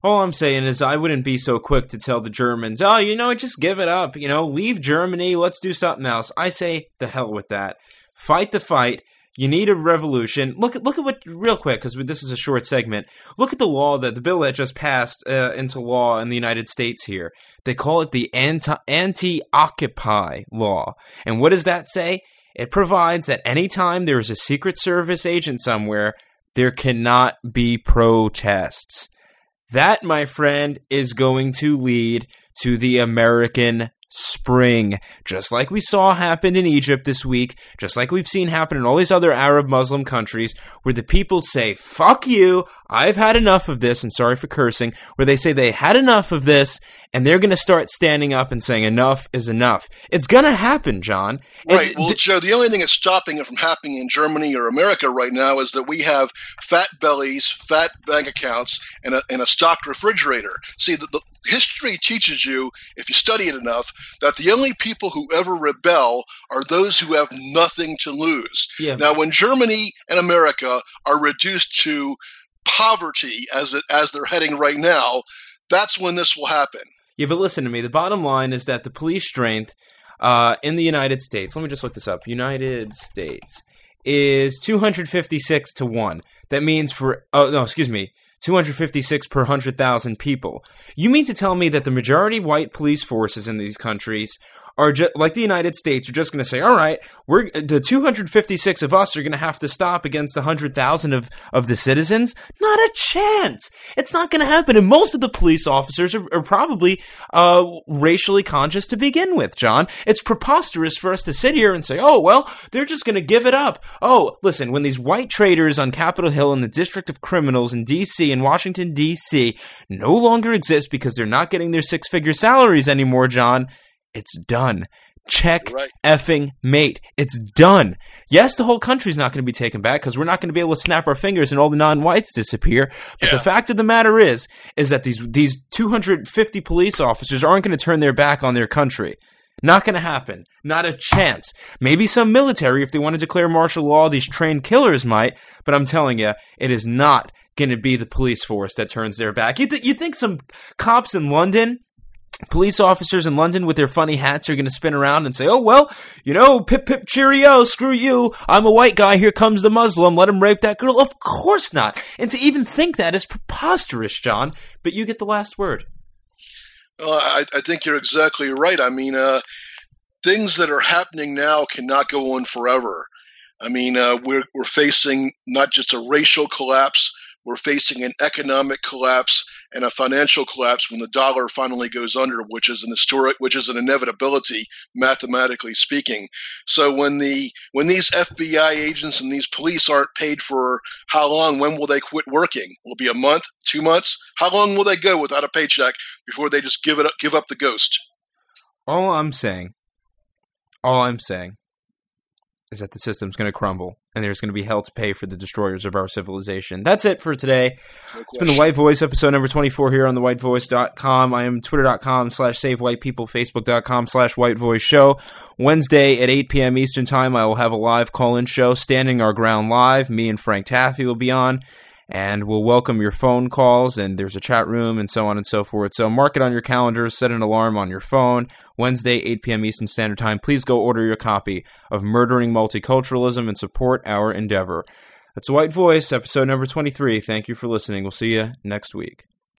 All I'm saying is I wouldn't be so quick to tell the Germans, oh, you know, just give it up. You know, leave Germany. Let's do something else. I say the hell with that. Fight the fight. You need a revolution. Look at look at what real quick because this is a short segment. Look at the law that the bill that just passed uh, into law in the United States here. They call it the anti anti occupy law. And what does that say? It provides that anytime there is a Secret Service agent somewhere, there cannot be protests. That, my friend, is going to lead to the American spring, just like we saw happen in Egypt this week, just like we've seen happen in all these other Arab Muslim countries, where the people say, fuck you, I've had enough of this, and sorry for cursing, where they say they had enough of this, and they're going to start standing up and saying, enough is enough. It's going to happen, John. Right. And well, th- Joe, the only thing that's stopping it from happening in Germany or America right now is that we have fat bellies, fat bank accounts, and a, and a stocked refrigerator. See, the, the history teaches you, if you study it enough, that the only people who ever rebel are those who have nothing to lose. Yeah. Now, when Germany and America are reduced to poverty as it, as they're heading right now, that's when this will happen. Yeah, but listen to me. The bottom line is that the police strength uh, in the United States, let me just look this up. United States is 256 to 1. That means for, oh, no, excuse me, 256 per 100,000 people. You mean to tell me that the majority white police forces in these countries are just like the United States are just going to say, all right, we're the 256 of us are going to have to stop against 100,000 of of the citizens. Not a chance. It's not going to happen. And most of the police officers are, are probably uh, racially conscious to begin with. John, it's preposterous for us to sit here and say, oh well, they're just going to give it up. Oh, listen, when these white traitors on Capitol Hill in the District of Criminals in D.C. in Washington D.C. no longer exist because they're not getting their six figure salaries anymore, John it's done. Check right. effing mate. It's done. Yes, the whole country's not going to be taken back because we're not going to be able to snap our fingers and all the non-whites disappear. But yeah. the fact of the matter is, is that these these 250 police officers aren't going to turn their back on their country. Not going to happen. Not a chance. Maybe some military, if they want to declare martial law, these trained killers might. But I'm telling you, it is not going to be the police force that turns their back. You, th- you think some cops in London police officers in London with their funny hats are going to spin around and say, oh, well, you know, pip pip cheerio, screw you. I'm a white guy. Here comes the Muslim. Let him rape that girl. Of course not. And to even think that is preposterous, John. But you get the last word. Well, I, I think you're exactly right. I mean, uh, things that are happening now cannot go on forever. I mean, uh, we're, we're facing not just a racial collapse, we're facing an economic collapse and a financial collapse when the dollar finally goes under, which is an historic, which is an inevitability, mathematically speaking. So when the when these FBI agents and these police aren't paid for how long? When will they quit working? Will it be a month, two months? How long will they go without a paycheck before they just give it up, give up the ghost? All I'm saying, all I'm saying is that the system's going to crumble and there's going to be hell to pay for the destroyers of our civilization. That's it for today. It's been the White Voice, episode number 24 here on the whitevoice.com. I am twitter.com slash save white people, facebook.com slash white voice show. Wednesday at 8 p.m. Eastern Time, I will have a live call-in show, Standing Our Ground Live. Me and Frank Taffy will be on and we'll welcome your phone calls and there's a chat room and so on and so forth. So mark it on your calendar, set an alarm on your phone. Wednesday, 8 p.m. Eastern Standard Time. Please go order your copy of Murdering Multiculturalism and support our endeavor. That's White Voice, episode number 23. Thank you for listening. We'll see you next week.